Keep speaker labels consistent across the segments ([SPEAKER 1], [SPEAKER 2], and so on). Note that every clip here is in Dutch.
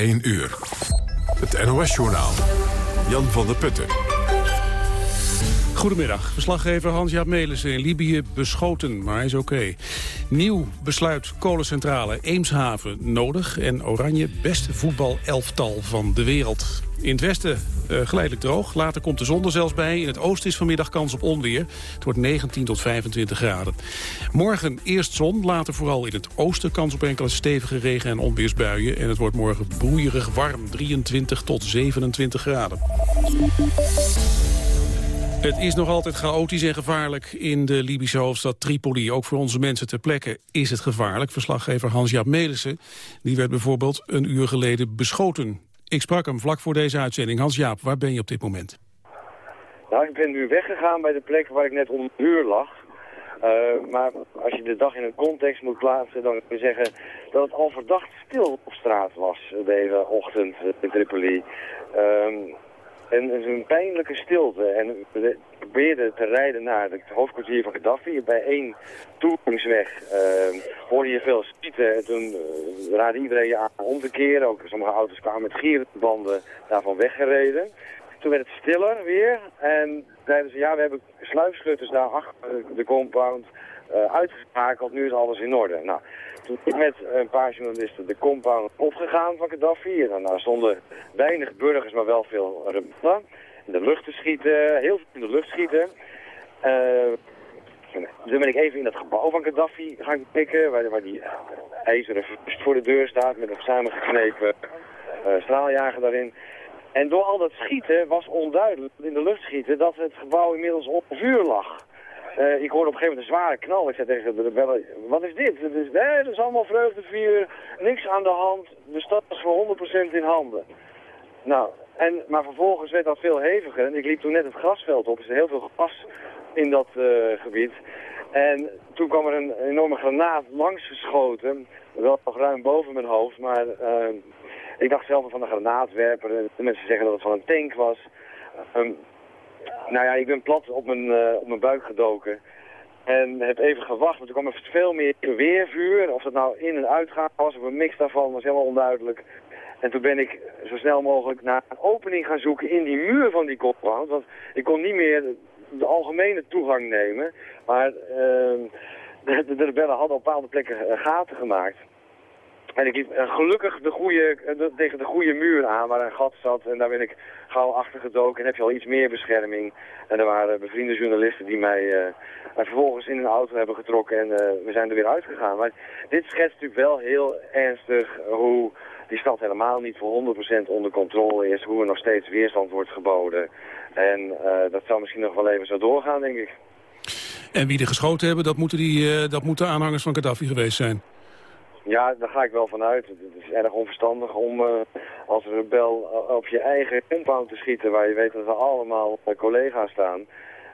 [SPEAKER 1] 1 uur. Het NOS-journaal. Jan van der Putten.
[SPEAKER 2] Goedemiddag. Verslaggever Hans-Jaap Melissen in Libië beschoten, maar hij is oké. Nieuw besluit kolencentrale Eemshaven nodig... en Oranje beste voetbalelftal van de wereld. In het westen uh, geleidelijk droog. Later komt de zon er zelfs bij. In het oosten is vanmiddag kans op onweer. Het wordt 19 tot 25 graden. Morgen eerst zon, later vooral in het oosten kans op enkele stevige regen- en onweersbuien. En het wordt morgen broeierig warm, 23 tot 27 graden. Het is nog altijd chaotisch en gevaarlijk in de Libische hoofdstad Tripoli. Ook voor onze mensen ter plekke is het gevaarlijk. Verslaggever Hans-Jaap Melissen die werd bijvoorbeeld een uur geleden beschoten. Ik sprak hem vlak voor deze uitzending. Hans-Jaap, waar ben je op dit moment?
[SPEAKER 3] Nou, ik ben nu weggegaan bij de plek waar ik net onder de muur lag. Uh, maar als je de dag in een context moet plaatsen, dan kun je zeggen dat het al verdacht stil op straat was deze ochtend in Tripoli. Uh, en een pijnlijke stilte. En we probeerden te rijden naar het hoofdkwartier van Gaddafi. Bij één toeringsweg uh, hoorde je veel schieten. En toen uh, iedereen aan om te keren. Ook sommige auto's kwamen met gierbanden daarvan weggereden. Toen werd het stiller weer. En zeiden ze, ja, we hebben sluipschutters daar achter de compound uh, uitgeschakeld. Nu is alles in orde. Nou, toen ik met een paar journalisten de compound opgegaan van Gaddafi. En daar stonden weinig burgers, maar wel veel rebellen. In de lucht te schieten, heel veel in de lucht schieten. Uh, toen ben ik even in dat gebouw van Gaddafi gaan pikken, waar, waar die ijzeren voor de deur staat met een samengeknepen uh, straaljager daarin. En door al dat schieten was onduidelijk, in de lucht schieten, dat het gebouw inmiddels op vuur lag. Uh, ik hoorde op een gegeven moment een zware knal. Ik zei tegen de rebellen, wat is dit? Het is, nee, dat is allemaal vreugdevuur, niks aan de hand. De stad is voor 100% in handen. Nou, en, maar vervolgens werd dat veel heviger. En ik liep toen net het grasveld op. Er is heel veel gras in dat uh, gebied. En toen kwam er een enorme granaat langs geschoten. Wel nog ruim boven mijn hoofd, maar uh, ik dacht zelf van een granaatwerper. De mensen zeggen dat het van een tank was. Um, nou ja, ik ben plat op mijn, uh, op mijn buik gedoken. En heb even gewacht, want er kwam er veel meer weervuur. Of dat nou in- en uitgaan was, of een mix daarvan, was helemaal onduidelijk. En toen ben ik zo snel mogelijk naar een opening gaan zoeken in die muur van die compound. Want ik kon niet meer de algemene toegang nemen. Maar uh, de, de rebellen hadden op bepaalde plekken gaten gemaakt. En ik liep uh, gelukkig de goede, uh, tegen de goede muur aan waar een gat zat. En daar ben ik gauw achter gedoken en heb je al iets meer bescherming. En er waren bevriende journalisten die mij uh, vervolgens in een auto hebben getrokken en we zijn er weer uitgegaan. Maar dit schetst natuurlijk wel heel ernstig hoe die stad helemaal niet voor 100% onder controle is. Hoe er nog steeds weerstand wordt geboden. En dat zal misschien nog wel even zo doorgaan, denk ik.
[SPEAKER 2] En wie er geschoten hebben, dat moeten, die, dat moeten aanhangers van Gaddafi geweest zijn?
[SPEAKER 3] Ja, daar ga ik wel vanuit. Het is erg onverstandig om uh, als rebel op je eigen compound te schieten... waar je weet dat er allemaal collega's staan.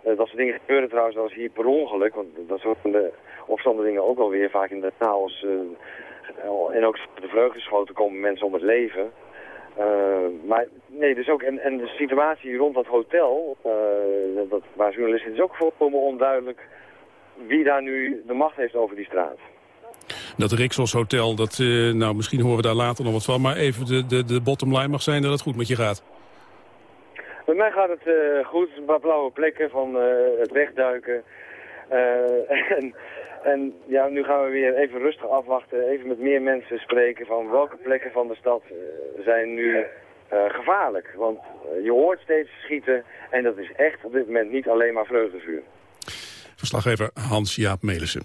[SPEAKER 3] Dat soort dingen gebeuren trouwens eens hier per ongeluk. Want dat soort de opstandelingen ook alweer vaak in de chaos... En ook de vreugdeschoten komen mensen om het leven. maar nee, dus ook... En, de situatie rond dat hotel... dat, waar journalisten is ook volkomen onduidelijk... wie daar nu de macht heeft over die straat.
[SPEAKER 2] Dat Rixos Hotel, dat, uh, nou, misschien horen we daar later nog wat van. Maar even de, de, de bottom line mag zijn dat het goed met je gaat.
[SPEAKER 3] Met mij gaat het uh, goed. Een paar blauwe plekken van uh, het wegduiken. en, en ja, nu gaan we weer even rustig afwachten. Even met meer mensen spreken van welke plekken van de stad zijn nu gevaarlijk. Want je hoort steeds schieten en dat is echt op dit moment niet alleen maar vreugdevuur.
[SPEAKER 2] Verslaggever Hans-Jaap Melissen.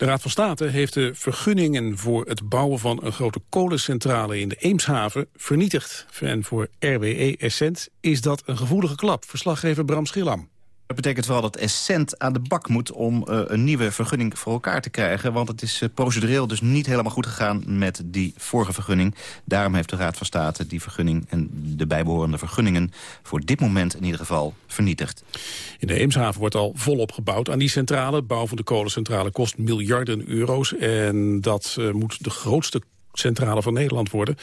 [SPEAKER 2] De Raad van State heeft de vergunningen voor het bouwen van een grote kolencentrale in de Eemshaven vernietigd. En voor RWE Essent is dat een gevoelige klap. Verslaggever Bram Schillam.
[SPEAKER 4] Dat betekent vooral dat Essent aan de bak moet om uh, een nieuwe vergunning voor elkaar te krijgen. Want het is uh, procedureel dus niet helemaal goed gegaan met die vorige vergunning. Daarom heeft de Raad van State die vergunning en de bijbehorende vergunningen voor dit moment in ieder geval vernietigd.
[SPEAKER 2] In de Eemshaven wordt al volop gebouwd aan die centrale. Bouw van de kolencentrale kost miljarden euro's en dat uh, moet de grootste centrale van Nederland worden.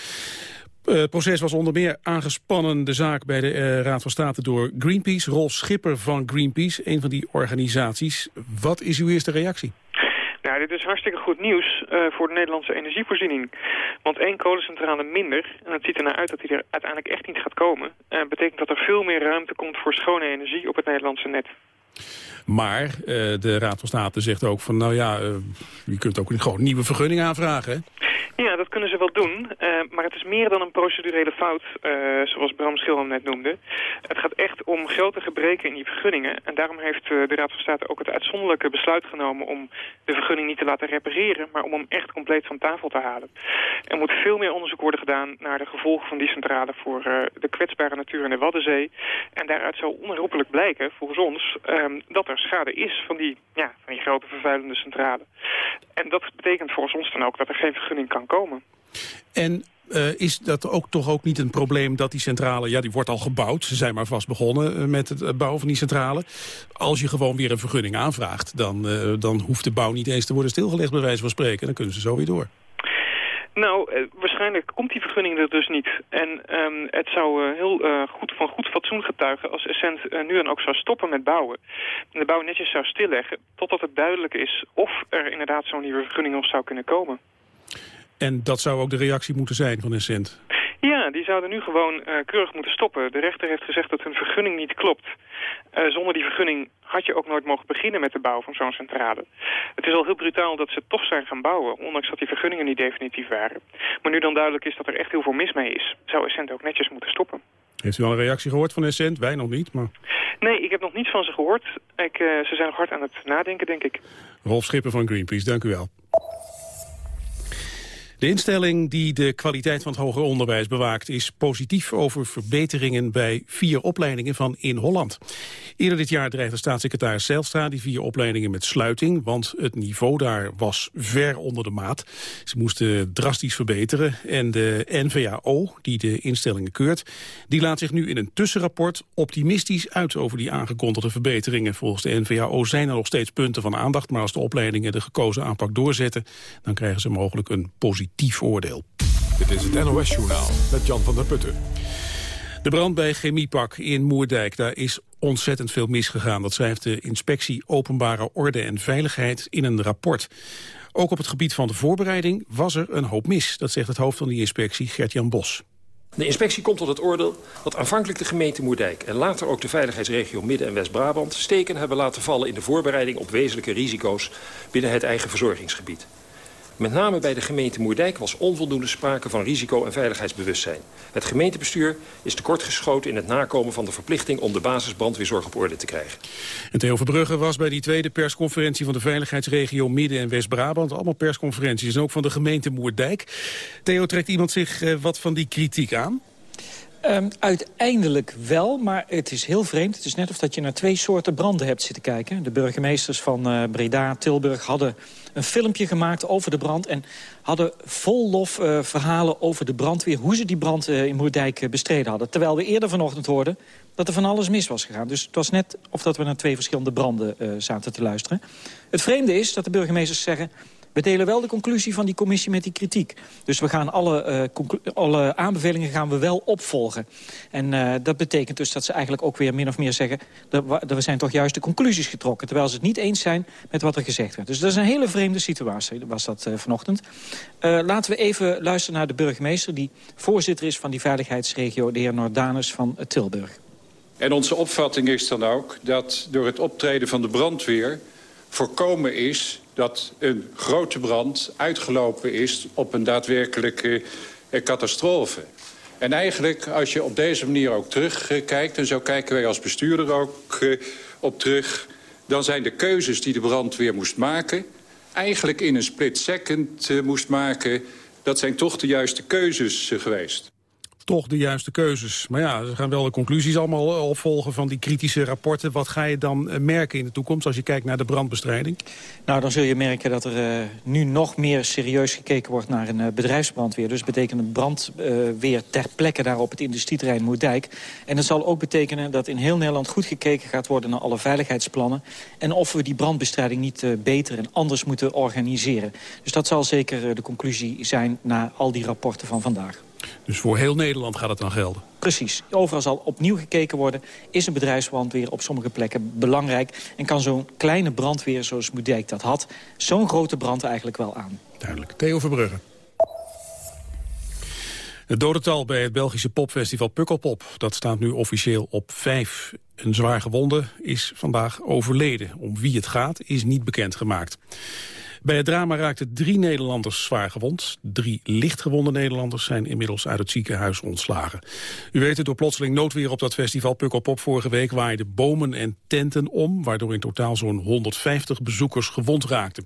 [SPEAKER 2] Uh, het proces was onder meer aangespannen de zaak bij de uh, Raad van State door Greenpeace. Rolf Schipper van Greenpeace, een van die organisaties. Wat is uw eerste reactie?
[SPEAKER 5] Nou, dit is hartstikke goed nieuws uh, voor de Nederlandse energievoorziening. Want één kolencentrale minder, en het ziet er naar uit dat die er uiteindelijk echt niet gaat komen... Betekent dat er veel meer ruimte komt voor schone energie op het Nederlandse net.
[SPEAKER 2] Maar uh, de Raad van State zegt ook van, nou ja, je kunt ook gewoon nieuwe vergunning aanvragen?
[SPEAKER 5] Ja, dat kunnen ze wel doen. Uh, maar het is meer dan een procedurele fout, zoals Bram Schilman net noemde. Het gaat echt om grote gebreken in die vergunningen. En daarom heeft de Raad van State ook het uitzonderlijke besluit genomen... om de vergunning niet te laten repareren... maar om hem echt compleet van tafel te halen. Er moet veel meer onderzoek worden gedaan naar de gevolgen van die centrale... voor de kwetsbare natuur in de Waddenzee. En daaruit zou onherroepelijk blijken, volgens ons... Ehm, dat er schade is van die, ja, van die grote vervuilende centrale. En dat betekent volgens ons dan ook dat er geen vergunning kan komen.
[SPEAKER 2] En uh, is dat ook toch ook niet een probleem dat die centrale... ja, die wordt al gebouwd, ze zijn maar vast begonnen uh, met het bouwen van die centrale. Als je gewoon weer een vergunning aanvraagt... dan, dan hoeft de bouw niet eens te worden stilgelegd, bij wijze van spreken. Dan kunnen ze zo weer door.
[SPEAKER 5] Nou, waarschijnlijk komt die vergunning er dus niet. En um, het zou heel goed van goed fatsoen getuigen als Essent nu dan ook zou stoppen met bouwen. En de bouw netjes zou stilleggen totdat het duidelijk is of er inderdaad zo'n nieuwe vergunning nog zou kunnen komen.
[SPEAKER 2] En dat zou ook de reactie moeten zijn van Essent?
[SPEAKER 5] Ja, die zouden nu gewoon uh, keurig moeten stoppen. De rechter heeft gezegd dat hun vergunning niet klopt. Uh, zonder die vergunning had je ook nooit mogen beginnen met de bouw van zo'n centrale. Het is al heel brutaal dat ze toch zijn gaan bouwen, ondanks dat die vergunningen niet definitief waren. Maar nu dan duidelijk is dat er echt heel veel mis mee is, zou Essent ook netjes moeten stoppen.
[SPEAKER 2] Heeft u al een reactie gehoord van Essent? Wij nog niet, maar...
[SPEAKER 5] Nee, ik heb nog niets van ze gehoord. Ik, uh, ze zijn nog hard aan het nadenken, denk ik.
[SPEAKER 2] Rolf Schipper van Greenpeace, dank u wel. De instelling die de kwaliteit van het hoger onderwijs bewaakt... is positief over verbeteringen bij vier opleidingen van In Holland. Eerder dit jaar dreigde staatssecretaris Zijlstra die vier opleidingen met sluiting... want het niveau daar was ver onder de maat. Ze moesten drastisch verbeteren. En de NVAO, die de instellingen keurt... die laat zich nu in een tussenrapport optimistisch uit... over die aangekondigde verbeteringen. Volgens de NVAO zijn er nog steeds punten van aandacht... maar als de opleidingen de gekozen aanpak doorzetten... dan krijgen ze mogelijk een positief positief oordeel.
[SPEAKER 1] Dit is het NOS-journaal met Jan van der Putten.
[SPEAKER 2] De brand bij Chemiepak in Moerdijk, daar is ontzettend veel misgegaan. Dat schrijft de Inspectie Openbare Orde en Veiligheid in een rapport. Ook op het gebied van de voorbereiding was er een hoop mis. Dat zegt het hoofd van die inspectie, Gert-Jan Bos.
[SPEAKER 6] De inspectie komt tot het oordeel dat aanvankelijk de gemeente Moerdijk... en later ook de veiligheidsregio Midden- en West-Brabant... steken hebben laten vallen in de voorbereiding op wezenlijke risico's... binnen het eigen verzorgingsgebied. Met name bij de gemeente Moerdijk was onvoldoende sprake van risico- en veiligheidsbewustzijn. Het gemeentebestuur is tekortgeschoten in het nakomen van de verplichting om de basisbrandweerzorg op orde te krijgen.
[SPEAKER 2] En Theo Verbrugge was bij die tweede persconferentie van de veiligheidsregio Midden- en West-Brabant. Allemaal persconferenties en ook van de gemeente Moerdijk. Theo, trekt iemand zich uh, wat van die kritiek aan?
[SPEAKER 7] Um, uiteindelijk wel, maar het is heel vreemd. Het is net of dat je naar twee soorten branden hebt zitten kijken. De burgemeesters van uh, Breda, Tilburg hadden een filmpje gemaakt over de brand... en hadden vol lof uh, verhalen over de brandweer... hoe ze die brand uh, in Moerdijk bestreden hadden. Terwijl we eerder vanochtend hoorden dat er van alles mis was gegaan. Dus het was net of dat we naar twee verschillende branden zaten te luisteren. Het vreemde is dat de burgemeesters zeggen... We delen wel de conclusie van die commissie met die kritiek. Dus we gaan alle, uh, alle aanbevelingen gaan we wel opvolgen. En uh, dat betekent dus dat ze eigenlijk ook weer min of meer zeggen... dat we zijn toch juist de conclusies getrokken... terwijl ze het niet eens zijn met wat er gezegd werd. Dus dat is een hele vreemde situatie, was dat uh, vanochtend. laten we even luisteren naar de burgemeester... die voorzitter is van die veiligheidsregio, de heer Nordanus van Tilburg.
[SPEAKER 8] En onze opvatting is dan ook dat door het optreden van de brandweer... voorkomen is dat een grote brand uitgelopen is op een daadwerkelijke eh, catastrofe. En eigenlijk, als je op deze manier ook terugkijkt... en zo kijken wij als bestuurder ook eh, op terug... dan zijn de keuzes die de brandweer moest maken... eigenlijk in een split second moest maken... dat zijn toch de juiste keuzes geweest
[SPEAKER 2] toch de juiste keuzes. Maar ja, ze gaan wel de conclusies allemaal eh, opvolgen van die kritische rapporten. Wat ga je dan eh, merken in de toekomst als je kijkt naar de brandbestrijding?
[SPEAKER 7] Nou, dan zul je merken dat er uh, nu nog meer serieus gekeken wordt naar een uh, bedrijfsbrandweer. Dus betekent een brandweer ter plekke daar op het industrieterrein Moerdijk. En dat zal ook betekenen dat in heel Nederland goed gekeken gaat worden naar alle veiligheidsplannen. En of we die brandbestrijding niet beter en anders moeten organiseren. Dus dat zal zeker de conclusie zijn na al die rapporten van vandaag.
[SPEAKER 2] Dus voor heel Nederland gaat het dan gelden?
[SPEAKER 7] Precies. Overal zal opnieuw gekeken worden. Is een bedrijfsbrandweer op sommige plekken belangrijk? En kan zo'n kleine brandweer zoals Moedijk dat had... zo'n grote brand eigenlijk wel aan?
[SPEAKER 2] Duidelijk. Theo Verbrugge. Het dodental bij het Belgische popfestival Pukkelpop... dat staat nu officieel op vijf. Een zwaar gewonde is vandaag overleden. Om wie het gaat is niet bekendgemaakt. Bij het drama raakten drie Nederlanders zwaar gewond. Drie lichtgewonde Nederlanders zijn inmiddels uit het ziekenhuis ontslagen. U weet het, door plotseling noodweer op dat festival Pukkelpop vorige week waaiden bomen en tenten om, waardoor in totaal zo'n 150 bezoekers gewond raakten.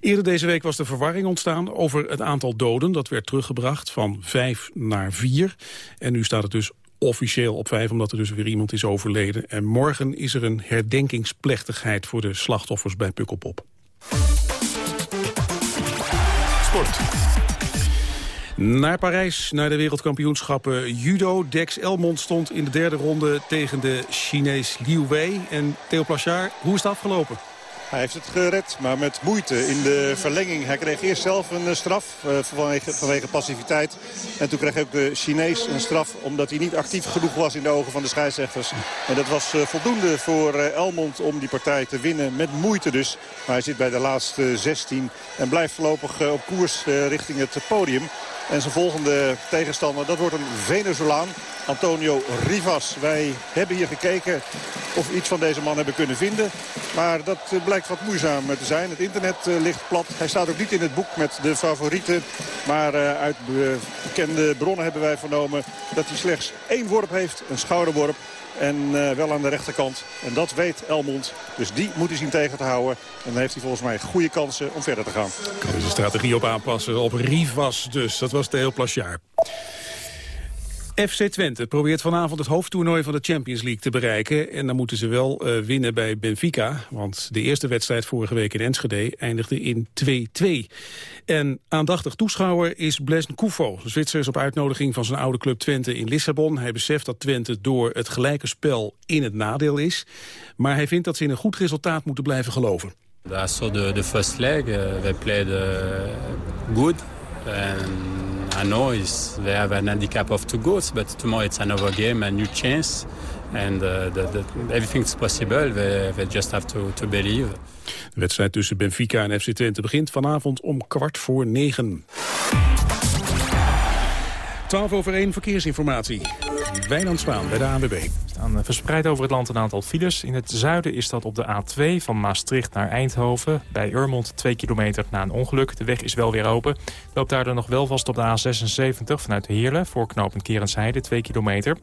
[SPEAKER 2] Eerder deze week was de verwarring ontstaan over het aantal doden. Dat werd teruggebracht van vijf naar vier. En nu staat het dus officieel op vijf, omdat er dus weer iemand is overleden. En morgen is er een herdenkingsplechtigheid voor de slachtoffers bij Pukkelpop. Naar Parijs, naar de wereldkampioenschappen judo. Dex Elmond stond in de derde ronde tegen de Chinees Liu Wei. En Theo Plachard, hoe is het afgelopen?
[SPEAKER 9] Hij heeft het gered, maar met moeite in de verlenging. Hij kreeg eerst zelf een eh, straf uh, vanwege, vanwege, passiviteit. En toen kreeg ook de Chinees een straf omdat hij niet actief genoeg was in de ogen van de scheidsrechters. En dat was uh, voldoende voor Elmond om die partij te winnen. Met moeite dus. Maar hij zit bij de laatste 16 en blijft voorlopig op koers richting het podium. En zijn volgende tegenstander, dat wordt een Venezolaan. Antonio Rivas. Wij hebben hier gekeken of we iets van deze man hebben kunnen vinden. Maar dat eh, blijkt wat moeizaam te zijn. Het internet eh, ligt plat. Hij staat ook niet in het boek met de favorieten. Maar eh, uit bekende bronnen hebben wij vernomen dat hij slechts één worp heeft. Een schouderworp. En wel aan de rechterkant. En dat weet Elmond. Dus die moet hij zien tegen te houden. En dan heeft hij volgens mij goede kansen om verder te gaan.
[SPEAKER 2] Dus de strategie op aanpassen. Op Rivas dus. Dat was heel Plasjaar. FC Twente probeert vanavond het hoofdtoernooi van de Champions League te bereiken. En dan moeten ze wel uh, winnen bij Benfica. Want de eerste wedstrijd vorige week in Enschede eindigde in 2-2. En aandachtig toeschouwer is Blaise Koufo. De Zwitser is op uitnodiging van zijn oude club Twente in Lissabon. Hij beseft dat Twente door het gelijke spel in het nadeel is. Maar hij vindt dat ze in een goed resultaat moeten blijven geloven.
[SPEAKER 10] I saw the, the first leg. They played uh, good. And I know is they have an handicap of two goals, but tomorrow it's another game, a new chance, and uh, the, the, everything is possible. They, they just have to, to believe.
[SPEAKER 2] De wedstrijd tussen Benfica en FC Twente begint vanavond om kwart voor negen. 12 over 1 verkeersinformatie. Wijnand Zwaan bij de ANWB. Er
[SPEAKER 11] staan verspreid over het land een aantal files. In het zuiden is dat op de A2 van Maastricht naar Eindhoven. Bij Urmond 2 kilometer na een ongeluk. De weg is wel weer open. Loopt daar dan nog wel vast op de A76 vanuit Heerlen... voor knooppunt Kerensheide 2 kilometer.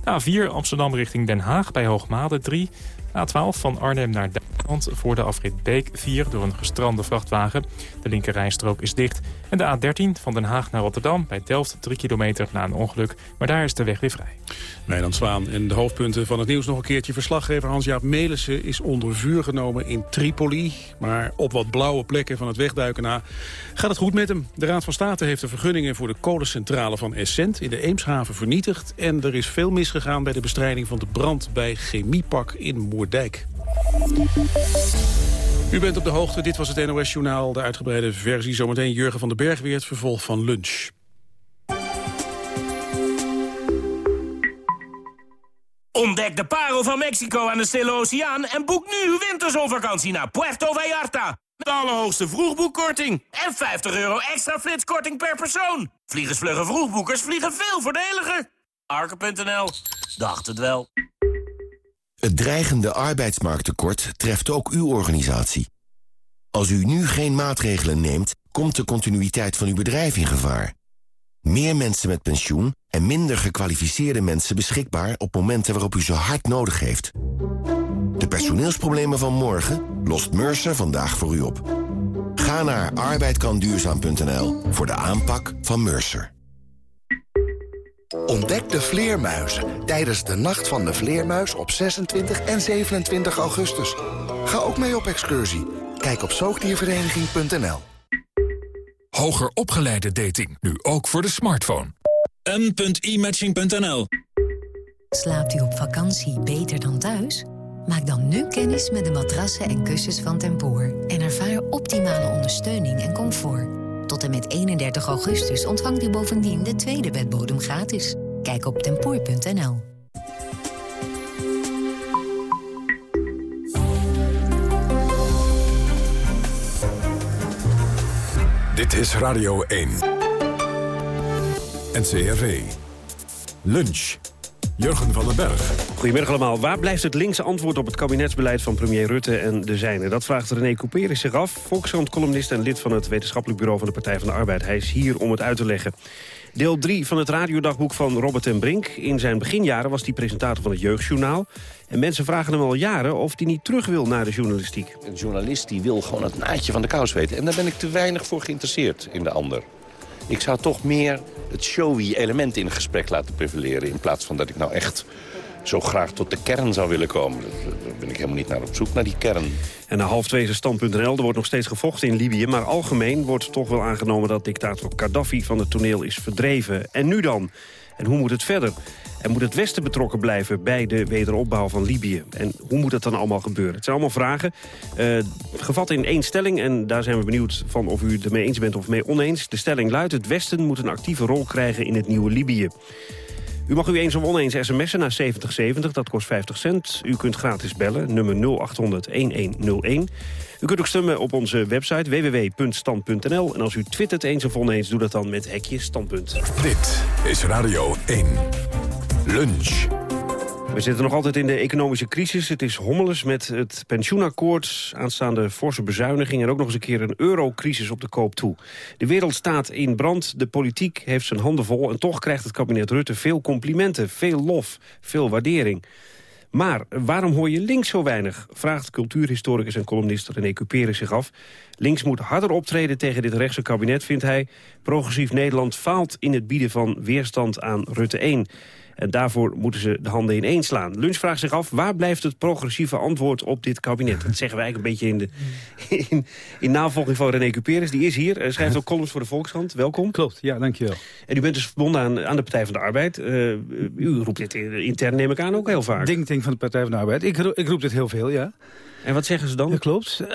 [SPEAKER 11] A4 Amsterdam richting Den Haag bij Hoogmade 3. A12 van Arnhem naar Duitsland voor de afrit Beek 4 door een gestrande vrachtwagen. De linkerrijstrook is dicht. En de A13 van Den Haag naar Rotterdam bij Delft 3 kilometer na een ongeluk. Maar daar is de weg weer vrij.
[SPEAKER 2] Nederland Zwaan en de hoofdpunten van het nieuws nog een keertje. Verslaggever Hans-Jaap Melissen is onder vuur genomen in Tripoli. Maar op wat blauwe plekken van het wegduiken na gaat het goed met hem. De Raad van State heeft de vergunningen voor de kolencentrale van Essent in de Eemshaven vernietigd. En er is veel misgegaan bij de bestrijding van de brand bij Chemiepak in Moerdijk. U bent op de hoogte, dit was het NOS-journaal, de uitgebreide versie. Zometeen Jurgen van den Berg weer het vervolg van lunch.
[SPEAKER 12] Ontdek de parel van Mexico aan de Stille Oceaan... en boek nu uw winterzonvakantie naar Puerto Vallarta. De allerhoogste vroegboekkorting. En 50 euro extra flitskorting per persoon. Vliegensvlugge vroegboekers vliegen veel voordeliger. Arke.nl. Dacht het wel.
[SPEAKER 13] Het dreigende arbeidsmarkttekort treft ook uw organisatie. Als u nu geen maatregelen neemt, komt de continuïteit van uw bedrijf in gevaar. Meer mensen met pensioen en minder gekwalificeerde mensen beschikbaar op momenten waarop u ze hard nodig heeft. De personeelsproblemen van morgen lost Mercer vandaag voor u op. Ga naar arbeidkanduurzaam.nl voor de aanpak van Mercer.
[SPEAKER 14] Ontdek de vleermuizen tijdens de Nacht van de Vleermuis op 26 en 27 augustus. Ga ook mee op excursie. Kijk op zoogdiervereniging.nl.
[SPEAKER 1] Hoger opgeleide dating, nu ook voor de smartphone.
[SPEAKER 15] m.imatching.nl
[SPEAKER 16] Slaapt u op vakantie beter dan thuis? Maak dan nu kennis met de matrassen en kussens van Tempoor... en ervaar optimale ondersteuning en comfort. Tot en met 31 augustus ontvangt u bovendien de tweede bedbodem gratis. Kijk op tempoor.nl.
[SPEAKER 1] Dit is Radio 1. NCRV. Lunch. Jurgen van den Berg.
[SPEAKER 15] Goedemiddag allemaal. Waar blijft het linkse antwoord op het kabinetsbeleid van premier Rutte en de zijne? Dat vraagt René Couperus zich af. Volkskrant-columnist en lid van het wetenschappelijk bureau van de Partij van de Arbeid. Hij is hier om het uit te leggen. Deel 3 van het radiodagboek van Robert ten Brink. In zijn beginjaren was hij presentator van het Jeugdjournaal. En mensen vragen hem al jaren of hij niet terug wil naar de journalistiek.
[SPEAKER 17] Een journalist die wil gewoon het naadje van de kous weten. En daar ben ik te weinig voor geïnteresseerd in de ander. Ik zou toch meer het showy element in gesprek laten prevaleren... in plaats van dat ik nou echt zo graag tot de kern zou willen komen. Daar ben ik helemaal niet naar op zoek, naar die kern.
[SPEAKER 15] En na half twee stand.nl. Er wordt nog steeds gevochten in Libië. Maar algemeen wordt toch wel aangenomen dat dictator Gaddafi van het toneel is verdreven. En nu dan? En hoe moet het verder? En moet het Westen betrokken blijven bij de wederopbouw van Libië? En hoe moet dat dan allemaal gebeuren? Het zijn allemaal vragen, uh, gevat in één stelling... en daar zijn we benieuwd van of u het ermee eens bent of mee oneens. De stelling luidt, het Westen moet een actieve rol krijgen in het nieuwe Libië. U mag u eens of oneens sms'en naar 7070, dat kost 50 cent. U kunt gratis bellen, nummer 0800-1101. U kunt ook stemmen op onze website www.stand.nl. En als u twittert eens of oneens, doe dat dan met hekje standpunt.
[SPEAKER 1] Dit is Radio 1. Lunch.
[SPEAKER 15] We zitten nog altijd in de economische crisis. Het is hommeles met het pensioenakkoord, aanstaande forse bezuiniging... en ook nog eens een keer een eurocrisis op de koop toe. De wereld staat in brand, de politiek heeft zijn handen vol... en toch krijgt het kabinet Rutte veel complimenten, veel lof, veel waardering. Maar waarom hoor je links zo weinig? Vraagt cultuurhistoricus en columnist René Cuperus zich af. Links moet harder optreden tegen dit rechtse kabinet, vindt hij. Progressief Nederland faalt in het bieden van weerstand aan Rutte 1. En daarvoor moeten ze de handen ineens slaan. Lunch vraagt zich af, waar blijft het progressieve antwoord op dit kabinet? Dat zeggen wij eigenlijk een beetje in, de, in, in navolging van René Cuperus. Die is hier, hij schrijft ook columns voor de Volkskrant. Welkom.
[SPEAKER 18] Klopt, ja, dankjewel.
[SPEAKER 15] En u bent dus verbonden aan, aan de Partij van de Arbeid. Uh, u roept dit intern, neem ik aan, ook heel vaak.
[SPEAKER 18] Ding, van de Partij van de Arbeid. Ik, ik roep dit heel veel, ja.
[SPEAKER 15] En wat zeggen ze dan?
[SPEAKER 18] Dat klopt. Uh,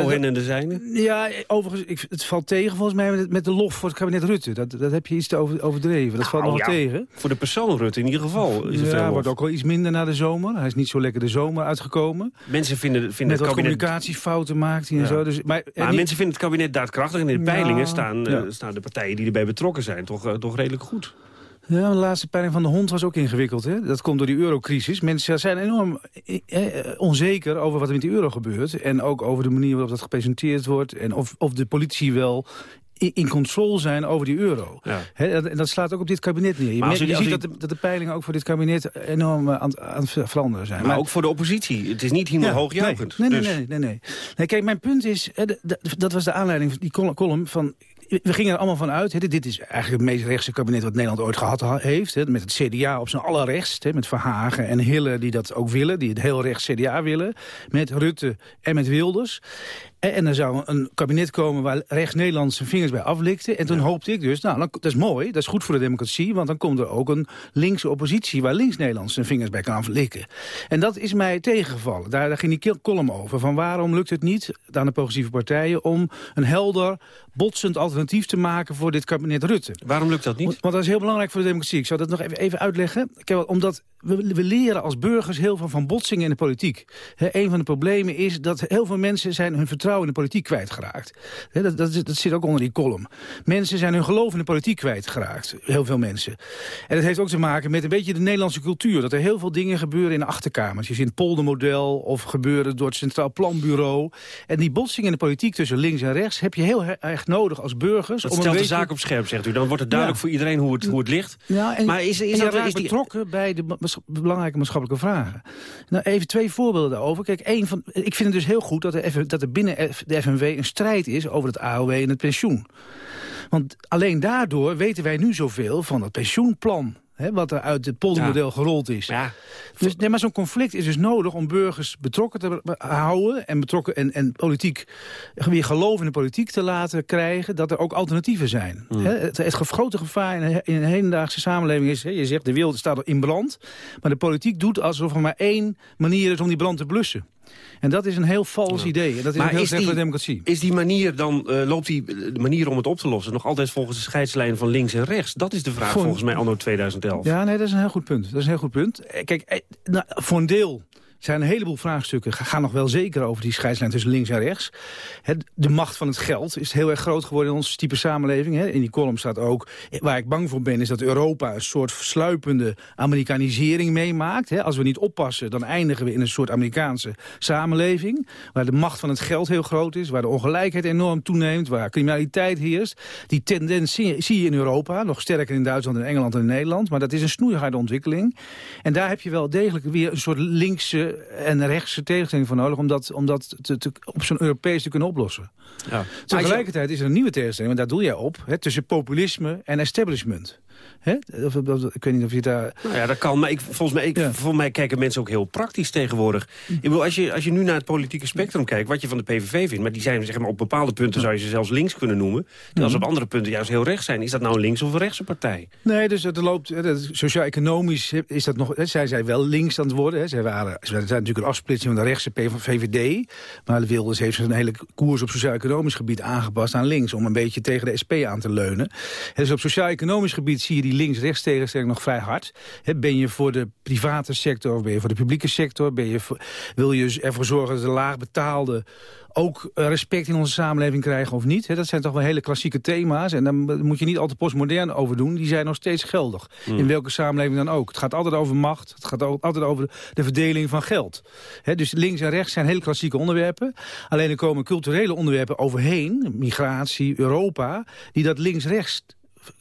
[SPEAKER 15] Cohen en de zijne?
[SPEAKER 18] Ja, overigens, ik, het valt tegen volgens mij met, met, de lof voor het kabinet Rutte. Dat, dat heb je iets te over, overdreven. Dat valt
[SPEAKER 15] nou,
[SPEAKER 18] nog
[SPEAKER 15] ja,
[SPEAKER 18] tegen.
[SPEAKER 15] Voor de persoon Rutte in ieder geval is het
[SPEAKER 18] Ja, wordt ook wel iets minder na de zomer. Hij is niet zo lekker de zomer uitgekomen.
[SPEAKER 15] Mensen vinden, vinden het kabinet...
[SPEAKER 18] communicatiefouten maakt hij en zo. Dus, maar
[SPEAKER 15] maar
[SPEAKER 18] niet...
[SPEAKER 15] mensen vinden het kabinet daadkrachtig. En in de peilingen staan, uh, staan de partijen die erbij betrokken zijn toch, uh, toch redelijk goed.
[SPEAKER 18] Ja, de laatste peiling van de hond was ook ingewikkeld. Hè? Dat komt door die eurocrisis. Mensen zijn enorm eh, onzeker over wat er met die euro gebeurt. En ook over de manier waarop dat gepresenteerd wordt. En of, of de politici wel in, controle zijn over die euro.
[SPEAKER 15] Ja.
[SPEAKER 18] He, dat, dat, slaat ook op dit kabinet neer. Je,
[SPEAKER 15] Maar
[SPEAKER 18] je ziet dat de, dat de peilingen ook voor dit kabinet enorm eh, aan, aan het veranderen zijn.
[SPEAKER 15] Maar, ook voor de oppositie. Het is niet helemaal
[SPEAKER 18] Ja,
[SPEAKER 15] hoogjuichend.
[SPEAKER 18] Nee, nee,
[SPEAKER 15] Dus-
[SPEAKER 18] nee, nee, nee, nee. Kijk, mijn punt is, dat was de aanleiding van die col- column van... We gingen er allemaal van uit, dit- is eigenlijk het meest rechtse kabinet wat Nederland ooit gehad ha- heeft. Met het CDA op zijn allerrechtst, met Verhagen en Hille die dat ook willen. Die het heel rechts CDA willen. Met Rutte en met Wilders. En, en er zou een kabinet komen waar rechts Nederland zijn vingers bij aflikte. En toen hoopte ik dus, nou, dan- dat is mooi, dat is goed voor de democratie. Want dan komt er ook een linkse oppositie waar links Nederland zijn vingers bij kan aflikken. En dat is mij tegengevallen. Daar, daar ging die column over. Van waarom lukt het niet aan de progressieve partijen om een helder, botsend alternatief te maken voor dit kabinet Rutte.
[SPEAKER 15] Waarom lukt dat niet?
[SPEAKER 18] Want, want dat is heel belangrijk voor de democratie. Ik zou dat nog even, even uitleggen. Kijk, omdat we, we leren als burgers heel veel van botsingen in de politiek. He, een van de problemen is dat heel veel mensen zijn hun vertrouwen in de politiek kwijtgeraakt. He, dat, dat, zit- dat zit ook onder die column. Mensen zijn hun geloof in de politiek kwijtgeraakt. Heel veel mensen. En dat heeft ook te maken met een beetje de Nederlandse cultuur. Dat er heel veel dingen gebeuren in de achterkamertjes. In het poldermodel of gebeuren door het Centraal Planbureau. En die botsing in de politiek tussen links en rechts... heb je heel he- erg nodig als burgers.
[SPEAKER 15] Dat
[SPEAKER 18] om een
[SPEAKER 15] de zaak op scherp, zegt u. Dan wordt het duidelijk
[SPEAKER 18] Ja.
[SPEAKER 15] voor iedereen hoe het, hoe het ligt.
[SPEAKER 18] Ja, en,
[SPEAKER 15] maar is, is
[SPEAKER 18] en
[SPEAKER 15] dat is die,
[SPEAKER 18] betrokken bij de belangrijke maatschappelijke vragen. Nou, even twee voorbeelden daarover. Kijk, één van, ik vind het dus heel goed dat er, even- dat er binnen F- de FNW een strijd is over het AOW en het pensioen. Want alleen daardoor weten wij nu zoveel van het pensioenplan. Hè, wat er uit het poldermodel gerold is. Dus, nee, maar zo'n conflict is dus nodig om burgers betrokken te houden... en, betrokken, en, en politiek, weer geloof in de politiek te laten krijgen... dat er ook alternatieven zijn. Hè, het, grote gevaar in een, in een hedendaagse samenleving is... Hè, je zegt de wereld staat in brand... maar de politiek doet alsof er maar één manier is om die brand te blussen. En dat is een heel vals idee. En dat is
[SPEAKER 15] Maar
[SPEAKER 18] ook heel
[SPEAKER 15] is die-
[SPEAKER 18] de democratie.
[SPEAKER 15] Is die manier dan, eh, loopt die de manier om het op te lossen... nog altijd volgens de scheidslijn van links en rechts? Dat is de vraag volgens mij anno 2011.
[SPEAKER 18] Ja, nee, dat is een heel goed punt. Dat is een heel goed punt. Eh, Kijk, eh, nou, voor een deel zijn een heleboel vraagstukken... ga- gaan nog wel zeker over die scheidslijn tussen links en rechts. De macht van het geld is heel erg groot geworden in onze type samenleving. In die column staat ook, waar ik bang voor ben... is dat Europa een soort versluipende Amerikanisering meemaakt. Als we niet oppassen, dan eindigen we in een soort Amerikaanse samenleving... waar de macht van het geld heel groot is, waar de ongelijkheid enorm toeneemt... waar criminaliteit heerst. Die tendens zie, zie je in Europa, nog sterker in Duitsland en Engeland en Nederland... maar dat is een snoeiharde ontwikkeling. En daar heb je wel degelijk weer een soort linkse en rechtse tegenstelling voor nodig... om dat, om dat te, te- op zo'n Europees te kunnen oplossen.
[SPEAKER 15] Ja.
[SPEAKER 18] Tegelijkertijd is er een nieuwe tegenstelling, want daar doe jij op... Hè, tussen populisme en establishment. Hè? Of, of- of- ik weet niet of je daar...
[SPEAKER 15] Nou ja, dat kan. Maar ik, volgens, mij, ik, volgens mij kijken mensen ook heel praktisch tegenwoordig. Ik bedoel, als je, als je nu naar het politieke spectrum kijkt... wat je van de PVV vindt... maar die zijn zeg maar, op bepaalde punten zou je ze zelfs links kunnen noemen... terwijl ze op andere punten juist heel rechts zijn. Is dat nou een links- of een rechtse partij?
[SPEAKER 18] Nee, dus het loopt, sociaal-economisch is dat nog... Hè, zij zijn wel links aan het worden. Hè. Zij waren, ze zijn natuurlijk een afsplitsing van de rechtse VVD. Maar Wilders heeft zijn hele koers op sociaal-economisch gebied aangepast aan links... om een beetje tegen de SP aan te leunen. Dus op sociaal-economisch gebied zie je die links-rechts tegenstelling nog vrij hard. Hè, ben je voor de private sector of ben je voor de publieke sector? Ben je voor- wil je ervoor zorgen dat de laagbetaalde ook eh, respect in onze samenleving krijgen of niet? Dat zijn toch wel hele klassieke thema's. En dan moet je niet al te postmodern over doen. Die zijn nog steeds geldig.
[SPEAKER 15] Hmm.
[SPEAKER 18] In welke samenleving dan ook. Het gaat altijd over macht. Het gaat ook altijd over de verdeling van geld. Hè, dus links en rechts zijn hele klassieke onderwerpen. Alleen er komen culturele onderwerpen overheen. Migratie, Europa. Die dat links-rechts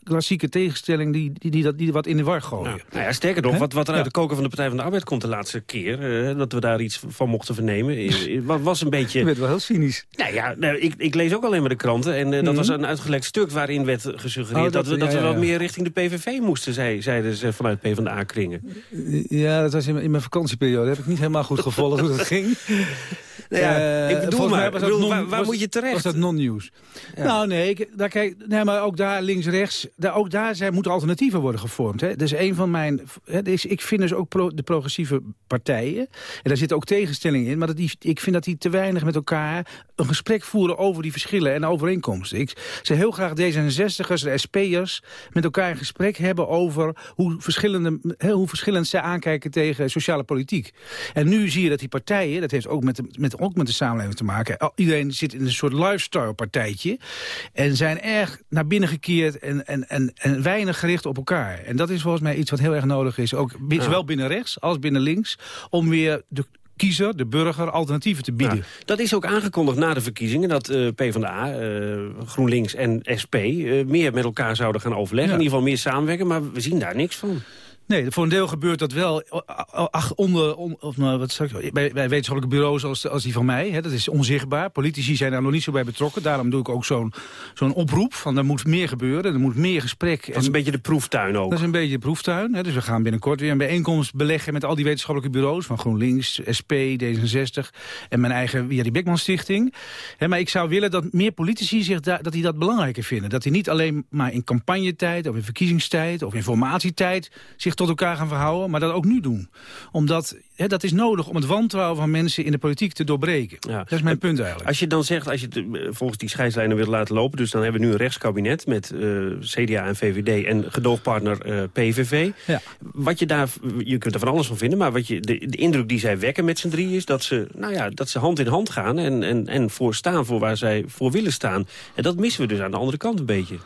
[SPEAKER 18] klassieke tegenstelling die, die, die, dat, die wat in de war gooien.
[SPEAKER 15] Nou, nou ja, sterker nog, wat, wat er uit de koker van de Partij van de Arbeid komt de laatste keer... eh, dat we daar iets van mochten vernemen, eh, eh, wa- was een beetje...
[SPEAKER 18] Je bent wel heel cynisch.
[SPEAKER 15] Nou ja, nou, ik, ik lees ook alleen maar de kranten. En dat
[SPEAKER 18] Mhm.
[SPEAKER 15] was een uitgelekt stuk waarin werd gesuggereerd...
[SPEAKER 18] Oh,
[SPEAKER 15] dat,
[SPEAKER 18] dat-
[SPEAKER 15] we, dat
[SPEAKER 18] ja,
[SPEAKER 15] we wat
[SPEAKER 18] ja.
[SPEAKER 15] meer richting de PVV moesten, zei, zeiden ze vanuit PvdA-kringen.
[SPEAKER 18] Ja, dat was in, mijn- in mijn vakantieperiode. Heb ik niet helemaal goed gevolgd hoe dat ging.
[SPEAKER 15] Nou ja,
[SPEAKER 18] Eh,
[SPEAKER 15] ik bedoel maar, ik bedoel,
[SPEAKER 18] non-
[SPEAKER 15] waar- waar
[SPEAKER 18] was-
[SPEAKER 15] moet je terecht?
[SPEAKER 18] Was dat non-nieuws? Nou nee, ik, daar kijk, nee, maar ook daar links-rechts, daar, ook daar zijn, moeten alternatieven worden gevormd. Hè. Dus een van mijn, hè, dus ik vind dus ook pro- de progressieve partijen, en daar zitten ook tegenstellingen in, maar dat die, ik vind dat die te weinig met elkaar een gesprek voeren over die verschillen en overeenkomsten. Ik zou heel graag D66'ers, de SP'ers, met elkaar een gesprek hebben over hoe, verschillende, hè, hoe verschillend zij aankijken tegen sociale politiek. En nu zie je dat die partijen, dat heeft ook met de, ook met de samenleving te maken. Iedereen zit in een soort lifestyle partijtje. En zijn erg naar binnen gekeerd en, en, en, en weinig gericht op elkaar. En dat is volgens mij iets wat heel erg nodig is. Ook zowel binnen rechts als binnen links. Om weer de kiezer, de burger, alternatieven te bieden.
[SPEAKER 15] Ja, dat is ook aangekondigd na de verkiezingen... dat eh PvdA, eh, GroenLinks en SP eh, meer met elkaar zouden gaan overleggen.
[SPEAKER 18] Ja.
[SPEAKER 15] In ieder geval meer samenwerken, maar we zien daar niks van.
[SPEAKER 18] Nee, voor een deel gebeurt dat wel ach, onder, on- of, nou, wat zeg ik, bij, bij wetenschappelijke bureaus als, als die van mij. Hè, dat is onzichtbaar. Politici zijn daar nog niet zo bij betrokken. Daarom doe ik ook zo'n zo'n oproep van er moet meer gebeuren. Er moet meer gesprek.
[SPEAKER 15] Dat is een beetje de proeftuin ook.
[SPEAKER 18] Dat is een beetje de proeftuin. Hè. Dus we gaan binnenkort weer een bijeenkomst beleggen met al die wetenschappelijke bureaus. Van GroenLinks, SP, D66 en mijn eigen Wierie Beckman Stichting. Hè, maar ik zou willen dat meer politici zich daar, dat die dat belangrijker vinden. Dat die niet alleen maar in campagnetijd of in verkiezingstijd of in formatietijd zich tot elkaar gaan verhouden. Maar dat ook nu doen. Omdat hè, dat is nodig om het wantrouwen van mensen in de politiek te doorbreken.
[SPEAKER 15] Ja.
[SPEAKER 18] Dat is mijn punt eigenlijk.
[SPEAKER 15] Als je dan zegt, als je het eh, volgens die scheidslijnen wil laten lopen... dus dan hebben we nu een rechtskabinet met eh, CDA en VVD en gedoogpartner eh, PVV.
[SPEAKER 18] Ja.
[SPEAKER 15] Wat je daar, je kunt er van alles van vinden... maar wat je, de, de indruk die zij wekken met z'n drie is dat ze, nou ja, dat ze hand in hand gaan... en, en, en voor staan voor waar zij voor willen staan. En dat missen we dus aan de andere kant een beetje.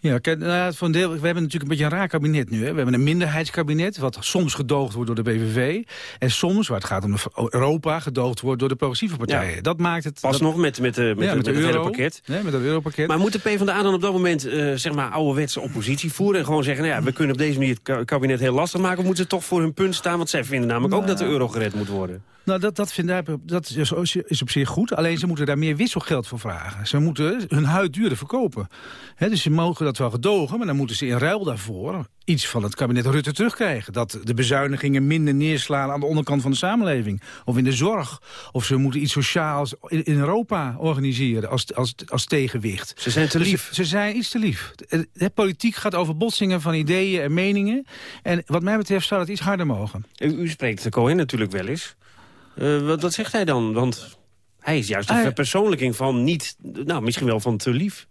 [SPEAKER 18] Ja, kijk, nou ja, voor een deel, we hebben natuurlijk een beetje een raar kabinet nu. Hè. We hebben een minderheidskabinet, wat soms gedoogd wordt door de PVV. En soms, waar het gaat om Europa, gedoogd wordt door de progressieve partijen.
[SPEAKER 15] Ja.
[SPEAKER 18] Dat maakt het...
[SPEAKER 15] Pas
[SPEAKER 18] dat-
[SPEAKER 15] nog met, met, de, met,
[SPEAKER 18] Ja,
[SPEAKER 15] de, met
[SPEAKER 18] de
[SPEAKER 15] het hele
[SPEAKER 18] euro.
[SPEAKER 15] pakket.
[SPEAKER 18] Nee, met dat europakket.
[SPEAKER 15] Maar moet de PvdA dan op dat moment eh, zeg maar ouderwetse oppositie voeren... en gewoon zeggen, nou ja, we kunnen op deze manier het ka- kabinet heel lastig maken... of moeten ze toch voor hun punt staan? Want zij vinden namelijk ook dat de euro gered moet worden.
[SPEAKER 18] Nou, dat, dat, vind ik, dat is, is op zich goed. Alleen ze moeten daar meer wisselgeld voor vragen. Ze moeten hun huid duurder verkopen. Dus ze mogen dat wel gedogen, maar dan moeten ze in ruil daarvoor iets van het kabinet Rutte terugkrijgen. Dat de bezuinigingen minder neerslaan aan de onderkant van de samenleving. Of in de zorg. Of ze moeten iets sociaals in, in Europa organiseren als, als, als tegenwicht.
[SPEAKER 15] Ze zijn te
[SPEAKER 18] Dus
[SPEAKER 15] lief.
[SPEAKER 18] Ze, ze zijn iets te lief. De, de politiek gaat over botsingen van ideeën en meningen. En wat mij betreft zou dat iets harder mogen.
[SPEAKER 15] U, u spreekt de Cohen natuurlijk wel eens. Eh, wat, wat zegt hij dan? Want hij is juist
[SPEAKER 18] Hij-
[SPEAKER 15] verpersoonlijking van niet... Nou, misschien wel van te lief.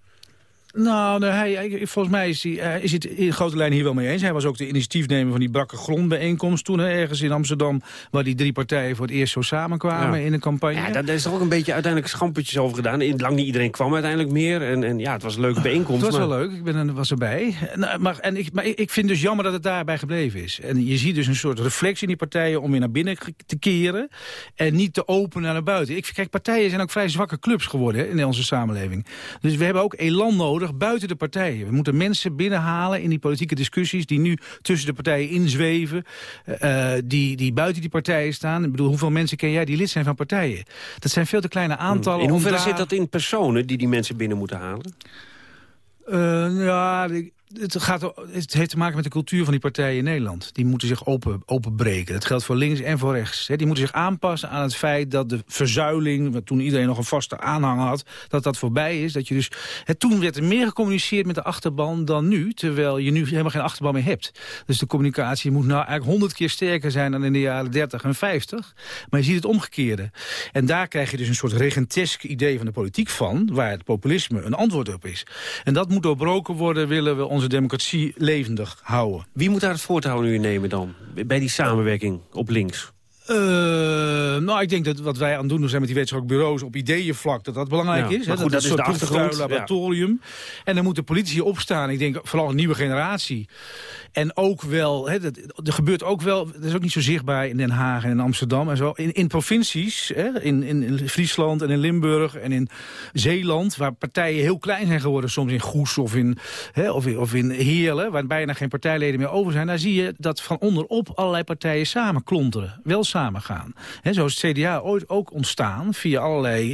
[SPEAKER 18] Nou, nee, hij, volgens mij is hij, hij is het in grote lijnen hier wel mee eens. Hij was ook de initiatiefnemer van die brakke grondbijeenkomst toen, hè, ergens in Amsterdam, waar die drie partijen voor het eerst zo samenkwamen
[SPEAKER 15] Ja.
[SPEAKER 18] in een campagne.
[SPEAKER 15] Ja, daar, is toch ook een beetje uiteindelijk schampertjes over gedaan. In- Lang niet iedereen kwam uiteindelijk meer. En, en ja, het was een leuke bijeenkomst.
[SPEAKER 18] Het was
[SPEAKER 15] maar-
[SPEAKER 18] wel leuk, ik ben er, was erbij. Nou, maar en ik, maar ik vind dus jammer dat het daarbij gebleven is. En je ziet dus een soort reflex in die partijen om weer naar binnen te keren. En niet te openen naar buiten. Ik, kijk, partijen zijn ook vrij zwakke clubs geworden hè, in onze samenleving. Dus we hebben ook elan nodig buiten de partijen. We moeten mensen binnenhalen in die politieke discussies... die nu tussen de partijen inzweven, eh, die, die buiten die partijen staan. Ik bedoel, hoeveel mensen ken jij die lid zijn van partijen? Dat zijn veel te kleine aantallen.
[SPEAKER 15] In hoeverre
[SPEAKER 18] daar-
[SPEAKER 15] zit dat in personen die die mensen binnen moeten halen?
[SPEAKER 18] Eh, ja, ik- het, gaat, het heeft te maken met de cultuur van die partijen in Nederland. Die moeten zich open, openbreken. Dat geldt voor links en voor rechts. Die moeten zich aanpassen aan het feit dat de verzuiling... wat toen iedereen nog een vaste aanhang had, dat dat voorbij is. Dat je dus, hè, toen werd er meer gecommuniceerd met de achterban dan nu... terwijl je nu helemaal geen achterban meer hebt. Dus de communicatie moet nou eigenlijk honderd keer sterker zijn... dan in de jaren 30 en 50. Maar je ziet het omgekeerde. En daar krijg je dus een soort regentesk idee van de politiek van... waar het populisme een antwoord op is. En dat moet doorbroken worden, willen we onze democratie levendig houden.
[SPEAKER 15] Wie moet daar het voortouw nu nemen dan? Bij die samenwerking op links?
[SPEAKER 18] Eh, nou, ik denk dat wat wij aan het doen zijn met die wetenschappelijke bureaus op ideeënvlak, dat dat belangrijk
[SPEAKER 15] Ja,
[SPEAKER 18] is. hè,
[SPEAKER 15] goed, dat
[SPEAKER 18] is
[SPEAKER 15] is
[SPEAKER 18] een soort laboratorium. En dan moet de politie opstaan. Ik denk vooral een nieuwe generatie. En ook wel, hè, dat, er gebeurt ook wel, dat is ook niet zo zichtbaar in Den Haag en in Amsterdam en zo. In, in provincies, hè, in, in, in Friesland en in Limburg en in Zeeland, waar partijen heel klein zijn geworden, soms in Goes of in, hè, of in, of in Heerlen, waar bijna geen partijleden meer over zijn. Daar zie je dat van onderop allerlei partijen samen klonteren, wel samen gaan. Hè, zo is het CDA ooit ook ontstaan via allerlei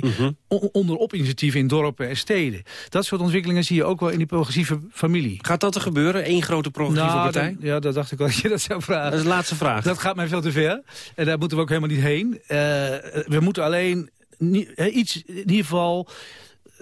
[SPEAKER 18] onderop initiatieven in dorpen en steden. Dat soort ontwikkelingen zie je ook wel in die progressieve familie.
[SPEAKER 15] Gaat dat er gebeuren? Eén grote progressieve
[SPEAKER 18] Nou,
[SPEAKER 15] partij?
[SPEAKER 18] dan- ja, dat dacht ik wel dat je dat zou vragen.
[SPEAKER 15] Dat is de laatste vraag.
[SPEAKER 18] Dat gaat mij veel te ver. En daar moeten we ook helemaal niet heen. Eh, we moeten alleen iets, in ieder geval...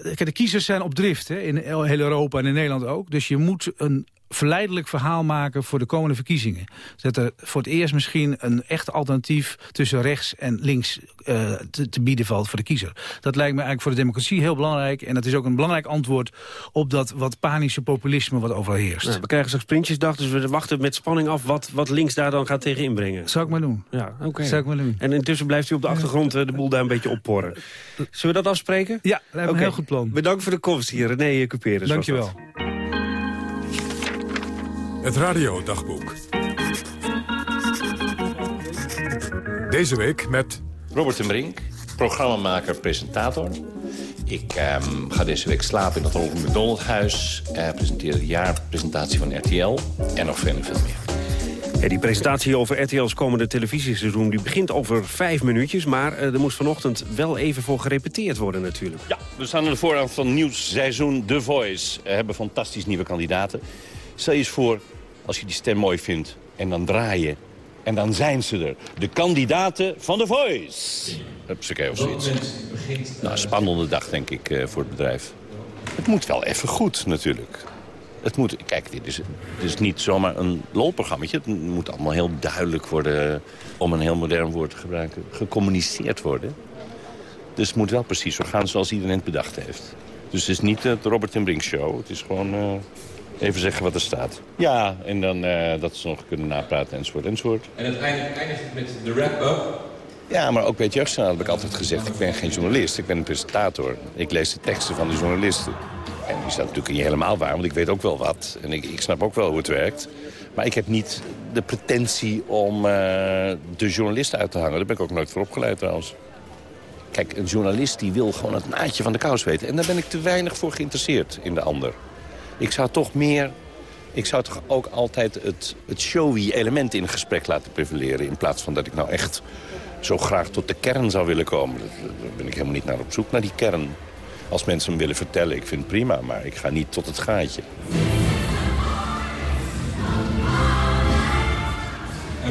[SPEAKER 18] Kijk, de kiezers zijn op drift hè, in heel Europa en in Nederland ook. Dus je moet een verleidelijk verhaal maken voor de komende verkiezingen. Dat er voor het eerst misschien een echt alternatief tussen rechts en links eh, te, te bieden valt voor de kiezer. Dat lijkt me eigenlijk voor de democratie heel belangrijk. En dat is ook een belangrijk antwoord op dat wat panische populisme wat overheerst.
[SPEAKER 15] Nou, we krijgen straks Prinsjesdag, dus we wachten met spanning af... wat, wat links daar dan gaat tegen inbrengen.
[SPEAKER 18] Zou ik maar doen.
[SPEAKER 15] Ja, oké.
[SPEAKER 18] Zou ik maar doen.
[SPEAKER 15] En intussen blijft u op de achtergrond eh, de boel daar een beetje opporren. Zullen we dat afspreken?
[SPEAKER 18] Ja, lijkt me
[SPEAKER 15] Oké.
[SPEAKER 18] een heel goed plan.
[SPEAKER 15] Bedankt voor de komst hier, René Cuperus.
[SPEAKER 18] Dankjewel.
[SPEAKER 1] Het radiodagboek. Deze week met...
[SPEAKER 17] Robert de Brink, programmamaker, presentator. Ik ehm, ga deze week slapen in het Ronald McDonald Huis. Eh, presenteer de jaarpresentatie van RTL. En nog veel en veel meer.
[SPEAKER 15] Ja, die presentatie over RTL's komende televisieseizoen die begint over vijf minuutjes. Maar eh, er moest vanochtend wel even voor gerepeteerd worden natuurlijk.
[SPEAKER 17] Ja, we staan aan de voorhand van een nieuw seizoen The Voice. We hebben fantastisch nieuwe kandidaten. Stel je eens voor, als je die stem mooi vindt en dan draai je... en dan zijn ze er. De kandidaten van The Voice. Hupsakee of zoiets. Nou, spannende dag, denk ik, eh, voor het bedrijf. Het moet wel even goed, natuurlijk. Het moet, kijk, dit is, is niet zomaar een lolprogrammaatje. Het moet allemaal heel duidelijk worden, om een heel modern woord te gebruiken, gecommuniceerd worden. Dus het moet wel precies zo gaan zoals iedereen het bedacht heeft. Dus het is niet het Robert en Brink show. Het is gewoon eh, even zeggen wat er staat. Ja, en dan eh, dat ze nog kunnen napraten enzovoort enzovoort.
[SPEAKER 19] En uiteindelijk eindigt het met de wrap-up.
[SPEAKER 17] Ja, maar ook bij het jeugdjournaal heb ik altijd gezegd... ik ben geen journalist, ik ben een presentator. Ik lees de teksten van de journalisten. En die staat natuurlijk niet helemaal waar, want ik weet ook wel wat. En ik, ik snap ook wel hoe het werkt. Maar ik heb niet de pretentie om eh, de journalist uit te hangen. Daar ben ik ook nooit voor opgeleid trouwens. Kijk, een journalist die wil gewoon het naadje van de kous weten. En daar ben ik te weinig voor geïnteresseerd in de ander. Ik zou toch meer... Ik zou toch ook altijd het, het showy element in gesprek laten prevaleren... in plaats van dat ik nou echt zo graag tot de kern zou willen komen. Daar ben ik helemaal niet naar op zoek, naar die kern. Als mensen hem willen vertellen, ik vind het prima, maar ik ga niet tot het gaatje.
[SPEAKER 19] En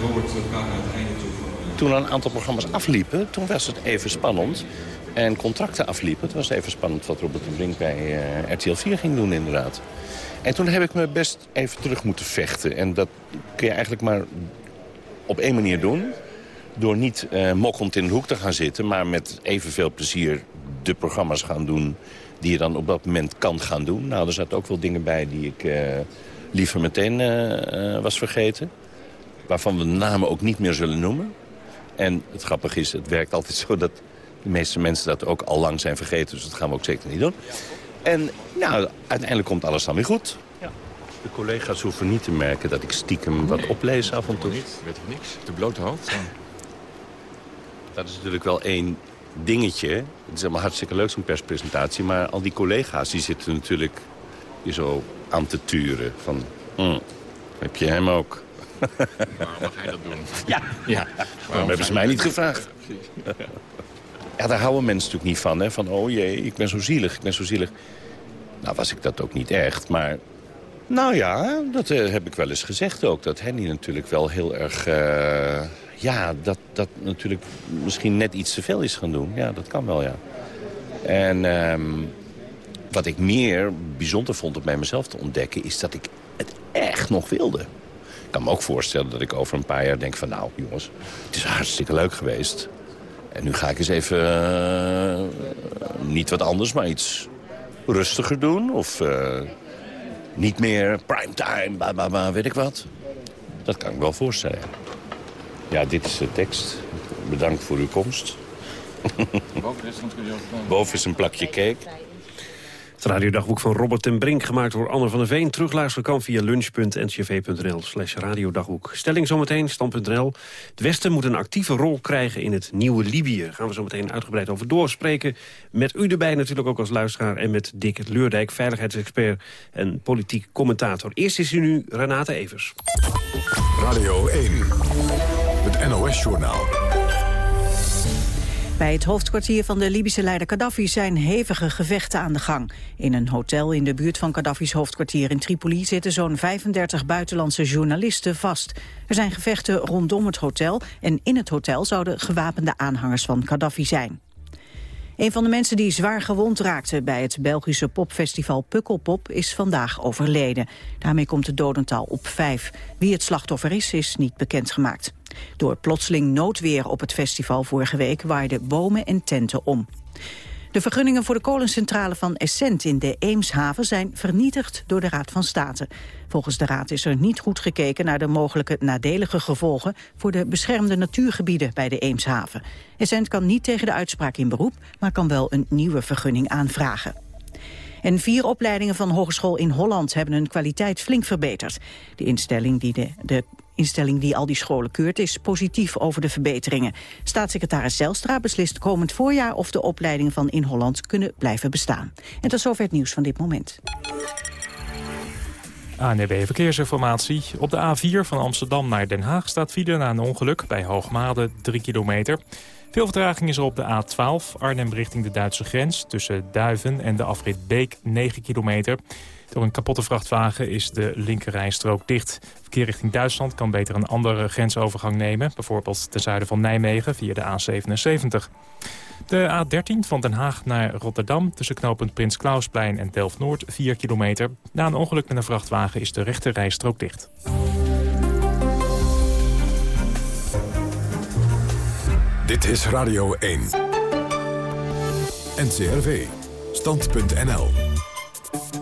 [SPEAKER 19] naar het einde toe eh,
[SPEAKER 17] Toen een aantal programma's afliepen, toen was het even spannend. En contracten afliepen, het was even spannend wat Robert de Brink bij eh, RTL 4 ging doen inderdaad. En toen heb ik me best even terug moeten vechten. En dat kun je eigenlijk maar op één manier doen. door niet uh, mokkend in de hoek te gaan zitten... maar met evenveel plezier de programma's gaan doen... die je dan op dat moment kan gaan doen. Nou, er zaten ook wel dingen bij die ik uh, liever meteen was vergeten. Waarvan we de namen ook niet meer zullen noemen. En het grappige is, het werkt altijd zo dat de meeste mensen dat ook al lang zijn vergeten. Dus dat gaan we ook zeker niet doen. En nou, uiteindelijk komt alles dan weer goed. Ja. De collega's hoeven niet te merken dat ik stiekem wat oplees af en toe.
[SPEAKER 19] Niet, weet ik niks. De blote hoofd.
[SPEAKER 17] Dat is natuurlijk wel één dingetje. Het is helemaal hartstikke leuk zo'n perspresentatie. Maar al die collega's die zitten natuurlijk hier zo aan te turen. Van, mm, heb je hem ook?
[SPEAKER 19] Waarom mag hij dat doen?
[SPEAKER 17] Ja, ja. waarom hebben ze mij niet gevraagd? Ja, daar houden mensen natuurlijk niet van. Hè? Van, oh jee, ik ben zo zielig, ik ben zo zielig. Nou was ik dat ook niet echt, maar... Nou ja, dat uh, heb ik wel eens gezegd ook. Dat Henny natuurlijk wel heel erg... Uh, ja, dat, dat natuurlijk misschien net iets te veel is gaan doen. Ja, dat kan wel, ja. En um, wat ik meer bijzonder vond om bij mezelf te ontdekken... is dat ik het echt nog wilde. Ik kan me ook voorstellen dat ik over een paar jaar denk van... nou, jongens, het is hartstikke leuk geweest. En nu ga ik eens even uh, niet wat anders, maar iets rustiger doen. Of uh, niet meer primetime, ba, ba, ba, weet ik wat. Dat kan ik wel voorstellen. Ja, dit is de tekst. Bedankt voor uw komst. Boven is een plakje cake.
[SPEAKER 15] Het radiodagboek van Robert ten Brink, gemaakt door Anne van der Veen. Terugluisteren kan via lunch.ncv.nl slash radiodagboek. Stelling zometeen, stand.nl. Het Westen moet een actieve rol krijgen in het nieuwe Libië. Daar gaan we zo meteen uitgebreid over doorspreken. Met u erbij natuurlijk ook als luisteraar. En met Dick Leurdijk, veiligheidsexpert en politiek commentator. Eerst is u nu Renate Evers.
[SPEAKER 1] Radio 1, het NOS-journaal.
[SPEAKER 20] Bij het hoofdkwartier van de Libische leider Gaddafi zijn hevige gevechten aan de gang. In een hotel in de buurt van Gaddafi's hoofdkwartier in Tripoli zitten zo'n 35 buitenlandse journalisten vast. Er zijn gevechten rondom het hotel en in het hotel zouden gewapende aanhangers van Gaddafi zijn. Een van de mensen die zwaar gewond raakte bij het Belgische popfestival Pukkelpop is vandaag overleden. Daarmee komt het dodental op vijf. Wie het slachtoffer is, is niet bekendgemaakt. Door plotseling noodweer op het festival vorige week waaiden bomen en tenten om. De vergunningen voor de kolencentrale van Essent in de Eemshaven zijn vernietigd door de Raad van State. Volgens de Raad is er niet goed gekeken naar de mogelijke nadelige gevolgen voor de beschermde natuurgebieden bij de Eemshaven. Essent kan niet tegen de uitspraak in beroep, maar kan wel een nieuwe vergunning aanvragen. En vier opleidingen van Hogeschool in Holland hebben hun kwaliteit flink verbeterd. De instelling die, de, de instelling die al die scholen keurt is positief over de verbeteringen. Staatssecretaris Zelstra beslist komend voorjaar of de opleidingen van in Holland kunnen blijven bestaan. En tot zover het nieuws van dit moment.
[SPEAKER 11] ANB Verkeersinformatie. Op de A4 van Amsterdam naar Den Haag staat file na een ongeluk bij Hoogmade 3 kilometer. Veel vertraging is er op de A12, Arnhem richting de Duitse grens... tussen Duiven en de afrit Beek, 9 kilometer. Door een kapotte vrachtwagen is de linkerrijstrook dicht. Verkeer richting Duitsland kan beter een andere grensovergang nemen... bijvoorbeeld ten zuiden van Nijmegen via de A77. De A13 van Den Haag naar Rotterdam tussen knooppunt Prins Klausplein en Delft-Noord 4 kilometer. Na een ongeluk met een vrachtwagen is de rechterrijstrook dicht.
[SPEAKER 1] Dit is Radio 1. NCRV. Stand.nl.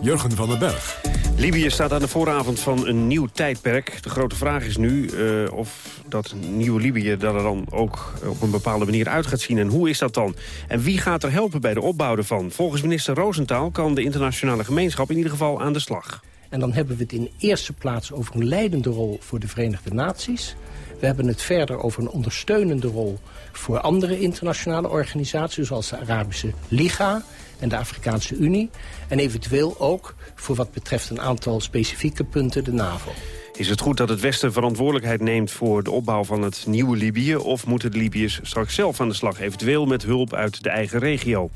[SPEAKER 1] Jurgen van den Berg.
[SPEAKER 15] Libië staat aan de vooravond van een nieuw tijdperk. De grote vraag is nu uh, of dat nieuwe Libië er dan ook op een bepaalde manier uit gaat zien. En hoe is dat dan? En wie gaat er helpen bij de opbouw ervan? Volgens minister Roosentaal kan de internationale gemeenschap in ieder geval aan de slag.
[SPEAKER 21] En dan hebben we het in eerste plaats over een leidende rol voor de Verenigde Naties. We hebben het verder over een ondersteunende rol voor andere internationale organisaties... zoals de Arabische Liga en de Afrikaanse Unie. En eventueel ook voor wat betreft een aantal specifieke punten de NAVO.
[SPEAKER 15] Is het goed dat het Westen verantwoordelijkheid neemt voor de opbouw van het nieuwe Libië... of moeten de Libiërs straks zelf aan de slag, eventueel met hulp uit de eigen regio?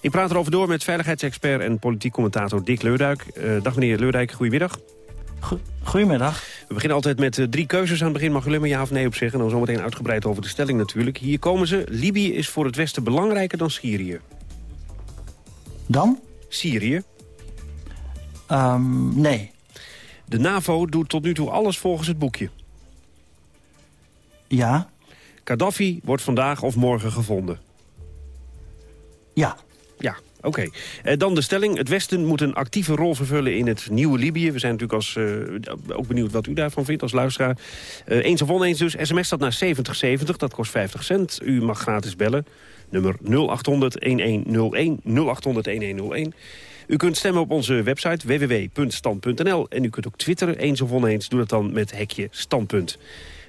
[SPEAKER 15] Ik praat erover door met veiligheidsexpert en politiek commentator Dick Leurdijk. Uh, dag meneer Leurdijk, goedemiddag.
[SPEAKER 22] Goedemiddag.
[SPEAKER 15] We beginnen altijd met uh, drie keuzes aan het begin. Mag u alleen maar ja of nee op zeggen. En dan zometeen uitgebreid over de stelling natuurlijk. Hier komen ze. Libië is voor het Westen belangrijker dan Syrië.
[SPEAKER 22] Dan?
[SPEAKER 15] Syrië.
[SPEAKER 22] Um, nee.
[SPEAKER 15] De NAVO doet tot nu toe alles volgens het boekje.
[SPEAKER 22] Ja.
[SPEAKER 15] Gaddafi wordt vandaag of morgen gevonden.
[SPEAKER 22] Ja.
[SPEAKER 15] Ja, oké. Eh, dan de stelling. Het Westen moet een actieve rol vervullen in het nieuwe Libië. We zijn natuurlijk als, eh, ook benieuwd wat u daarvan vindt als luisteraar. Eh, eens of oneens dus. SMS staat naar 7070, dat kost 50 cent. U mag gratis bellen. Nummer 0800-1101, 0800-1101. U kunt stemmen op onze website www.stand.nl. En u kunt ook twitteren, eens of oneens. Doe dat dan met hekje standpunt.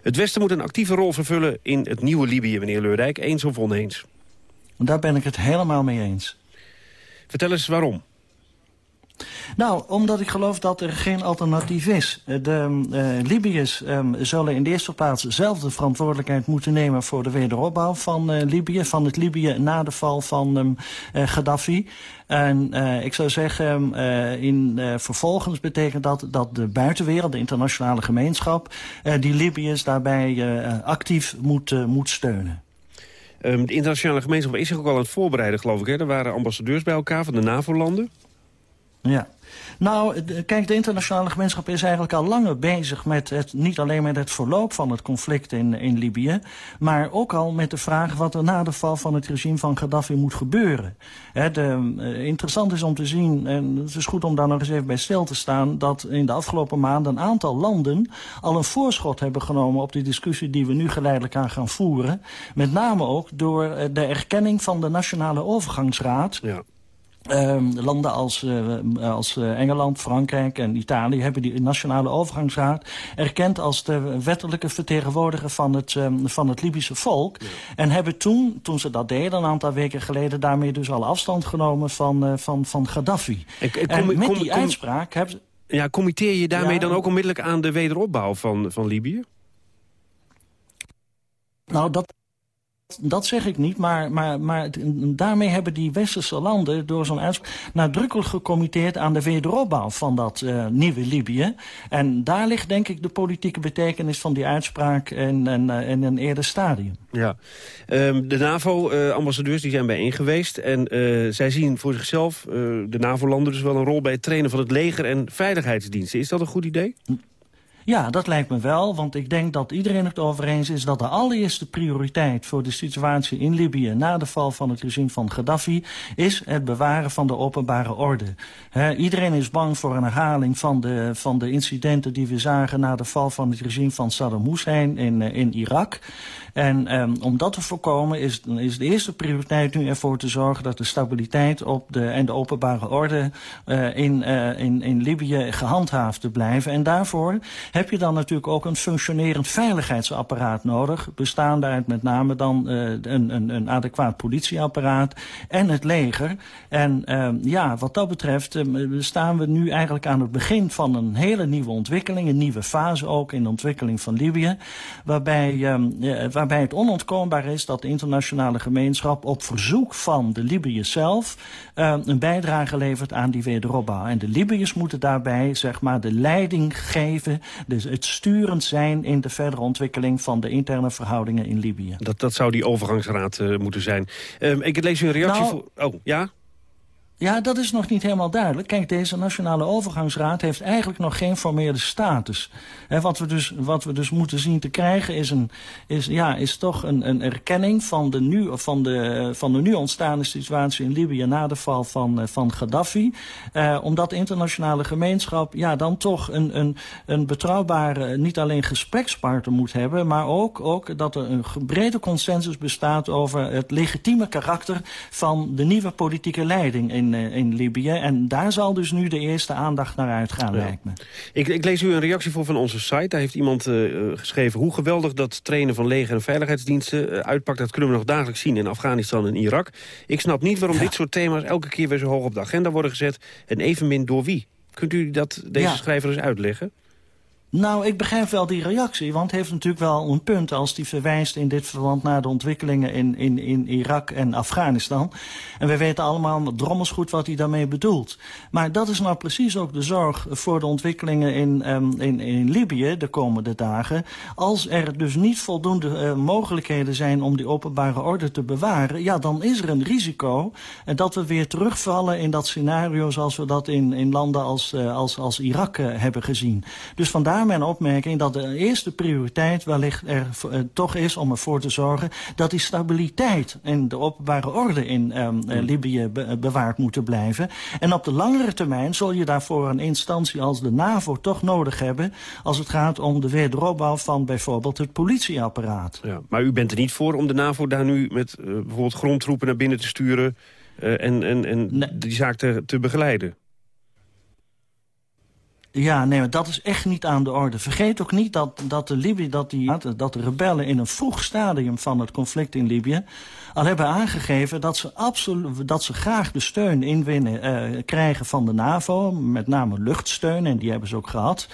[SPEAKER 15] Het Westen moet een actieve rol vervullen in het nieuwe Libië, meneer Leurdijk. Eens of oneens?
[SPEAKER 22] Daar ben ik het helemaal mee eens.
[SPEAKER 15] Vertel eens waarom.
[SPEAKER 22] Nou, omdat ik geloof dat er geen alternatief is. De uh, Libiërs um, zullen in de eerste plaats zelf de verantwoordelijkheid moeten nemen voor de wederopbouw van uh, Libië. Van het Libië na de val van um, uh, Gaddafi. En ik zou zeggen, in, vervolgens betekent dat dat de buitenwereld, de internationale gemeenschap, die Libiërs daarbij actief moet, moet steunen.
[SPEAKER 15] Um, de internationale gemeenschap is zich ook al aan het voorbereiden, geloof ik. Hè? Er waren ambassadeurs bij elkaar van de NAVO-landen.
[SPEAKER 22] Ja. Nou, kijk, de internationale gemeenschap is eigenlijk al langer bezig met het, niet alleen met het verloop van het conflict in, in Libië, maar ook al met de vraag wat er na de val van het regime van Gaddafi moet gebeuren. He, de, uh, interessant is om te zien, en het is goed om daar nog eens even bij stil te staan, dat in de afgelopen maanden een aantal landen al een voorschot hebben genomen op die discussie die we nu geleidelijk aan gaan voeren. Met name ook door uh, de erkenning van de Nationale Overgangsraad.
[SPEAKER 15] Ja.
[SPEAKER 22] Um, landen als, uh, als uh, Engeland, Frankrijk en Italië hebben die nationale overgangsraad erkend als de wettelijke vertegenwoordiger van het, um, van het Libische volk. Ja. En hebben toen, toen ze dat deden, een aantal weken geleden, daarmee dus al afstand genomen van, van, van Gaddafi.
[SPEAKER 15] En, en,
[SPEAKER 22] en met
[SPEAKER 15] kom,
[SPEAKER 22] die
[SPEAKER 15] kom,
[SPEAKER 22] uitspraak hebben.
[SPEAKER 15] Ja, committeer je daarmee
[SPEAKER 22] Ja.
[SPEAKER 15] dan ook onmiddellijk aan de wederopbouw van, van Libië?
[SPEAKER 22] Nou, dat, dat zeg ik niet, maar, maar, maar daarmee hebben die westerse landen door zo'n uitspraak nadrukkelijk gecommitteerd aan de wederopbouw van dat uh, nieuwe Libië. En daar ligt denk ik de politieke betekenis van die uitspraak in, in, in een eerder stadium.
[SPEAKER 15] Ja, um, de NAVO-ambassadeurs die zijn bijeen geweest en uh, zij zien voor zichzelf, uh, de NAVO-landen dus wel een rol bij het trainen van het leger en veiligheidsdiensten. Is dat een goed idee?
[SPEAKER 22] Ja, dat lijkt me wel, want ik denk dat iedereen het over eens is dat de allereerste prioriteit voor de situatie in Libië na de val van het regime van Gaddafi is het bewaren van de openbare orde. Iedereen is bang voor een herhaling van de, van de incidenten die we zagen na de val van het regime van Saddam Hussein in, in Irak. En um, om dat te voorkomen is, is de eerste prioriteit nu ervoor te zorgen dat de stabiliteit op de, en de openbare orde uh, in, uh, in, in Libië gehandhaafd te blijven. En daarvoor heb je dan natuurlijk ook een functionerend veiligheidsapparaat nodig. Bestaande uit met name dan uh, een, een, een adequaat politieapparaat en het leger. En uh, ja, wat dat betreft uh, staan we nu eigenlijk aan het begin van een hele nieuwe ontwikkeling. Een nieuwe fase ook in de ontwikkeling van Libië. Waarbij, waarbij het onontkoombaar is dat de internationale gemeenschap op verzoek van de Libiërs zelf uh, een bijdrage levert aan die wederopbouw. En de Libiërs moeten daarbij zeg maar de leiding geven dus het sturend zijn in de verdere ontwikkeling van de interne verhoudingen in Libië.
[SPEAKER 15] Dat, dat zou die overgangsraad uh, moeten zijn. Um, ik lees u een reactie
[SPEAKER 22] nou,
[SPEAKER 15] voor... Oh, ja?
[SPEAKER 22] Ja, dat is nog niet helemaal duidelijk. Kijk, deze Nationale Overgangsraad heeft eigenlijk nog geen formele status. He, wat, we dus, wat we dus moeten zien te krijgen is, een, is, ja, is toch een, een erkenning van de, nu, van, de, van de nu ontstaande situatie in Libië na de val van, van Gaddafi. Uh, omdat de internationale gemeenschap ja, dan toch een, een, een betrouwbare, niet alleen gesprekspartner moet hebben, maar ook, ook dat er een brede consensus bestaat over het legitieme karakter van de nieuwe politieke leiding in in, in Libië. En daar zal dus nu de eerste aandacht naar uitgaan, ja. lijkt me.
[SPEAKER 15] Ik, ik, lees u een reactie voor van onze site. Daar heeft iemand uh, geschreven hoe geweldig dat trainen van leger en veiligheidsdiensten uh, uitpakt. Dat kunnen we nog dagelijks zien in Afghanistan en Irak. Ik snap niet waarom ja. dit soort thema's elke keer weer zo hoog op de agenda worden gezet. En evenmin door wie. Kunt u dat deze ja. schrijver eens uitleggen?
[SPEAKER 22] Nou, ik begrijp wel die reactie, want heeft natuurlijk wel een punt als die verwijst in dit verband naar de ontwikkelingen in, in, in Irak en Afghanistan. En we weten allemaal drommels goed wat hij daarmee bedoelt. Maar dat is nou precies ook de zorg voor de ontwikkelingen in, um, in, in Libië de komende dagen. Als er dus niet voldoende uh, mogelijkheden zijn om die openbare orde te bewaren, ja, dan is er een risico uh, dat we weer terugvallen in dat scenario zoals we dat in, in landen als, uh, als, als Irak hebben gezien. Dus vandaar vandaar mijn opmerking dat de eerste prioriteit wellicht er uh, toch is om ervoor te zorgen dat die stabiliteit en de openbare orde in um, uh, Libië be bewaard moeten blijven. En op de langere termijn zul je daarvoor een instantie als de NAVO toch nodig hebben als het gaat om de wederopbouw van bijvoorbeeld het politieapparaat.
[SPEAKER 15] Ja, maar u bent er niet voor om de NAVO daar nu met uh, bijvoorbeeld grondtroepen naar binnen te sturen en, en, en nee. die zaak te, te begeleiden?
[SPEAKER 22] Ja, nee, maar dat is echt niet aan de orde. Vergeet ook niet dat, dat, de, Libië, dat, die, dat de rebellen in een vroeg stadium van het conflict in Libië... al hebben aangegeven dat ze, absoluut, dat ze graag de steun inwinnen uh, krijgen van de NAVO. Met name luchtsteun, en die hebben ze ook gehad.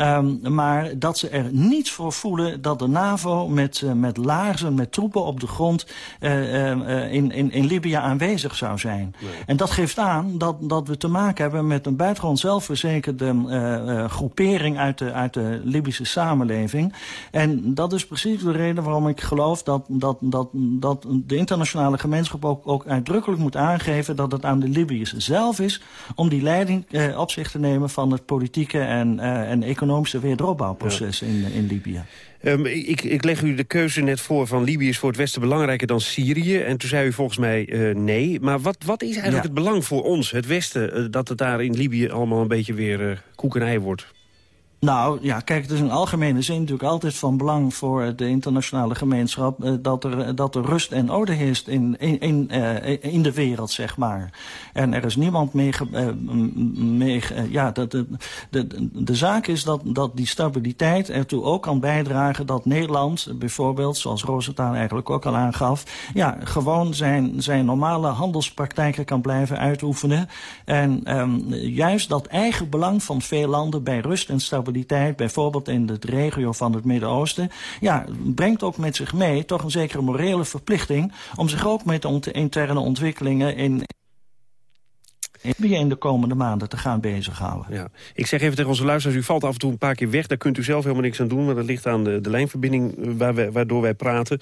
[SPEAKER 22] Um, maar dat ze er niets voor voelen dat de NAVO met, uh, met laarzen, met troepen op de grond uh, uh, in, in, in Libië aanwezig zou zijn. Nee. En dat geeft aan dat, dat we te maken hebben met een buitengewoon zelfverzekerde groepering uit de, uit de Libische samenleving. En dat is precies de reden waarom ik geloof dat, dat, dat, dat de internationale gemeenschap ook, ook uitdrukkelijk moet aangeven dat het aan de Libiërs zelf is om die leiding op zich te nemen van het politieke en, en economische economische wederopbouwproces ja. in, in Libië.
[SPEAKER 15] Um, ik, ik, leg u de keuze net voor van Libië is voor het Westen belangrijker dan Syrië. En toen zei u volgens mij uh, nee. Maar wat, wat is eigenlijk ja. het belang voor ons, het Westen... Uh, dat het daar in Libië allemaal een beetje weer koek en ei wordt?
[SPEAKER 22] Nou, ja, kijk, het is in algemene zin natuurlijk altijd van belang voor de internationale gemeenschap uh, dat, er, dat er rust en orde heerst in, in, in, uh, in de wereld, zeg maar. En er is niemand mee, uh, mee ja, de, de, de, de zaak is dat, dat die stabiliteit ertoe ook kan bijdragen dat Nederland bijvoorbeeld, zoals Rosenthal eigenlijk ook al aangaf, ja, gewoon zijn, zijn normale handelspraktijken kan blijven uitoefenen. En um, juist dat eigen belang van veel landen bij rust en stabiliteit bijvoorbeeld in de regio van het Midden-Oosten, ja, brengt ook met zich mee toch een zekere morele verplichting om zich ook met de interne ontwikkelingen in in de komende maanden te gaan bezighouden.
[SPEAKER 15] Ja. Ik zeg even tegen onze luisteraars, u valt af en toe een paar keer weg. Daar kunt u zelf helemaal niks aan doen, maar dat ligt aan de, de lijnverbinding waar we, waardoor wij praten.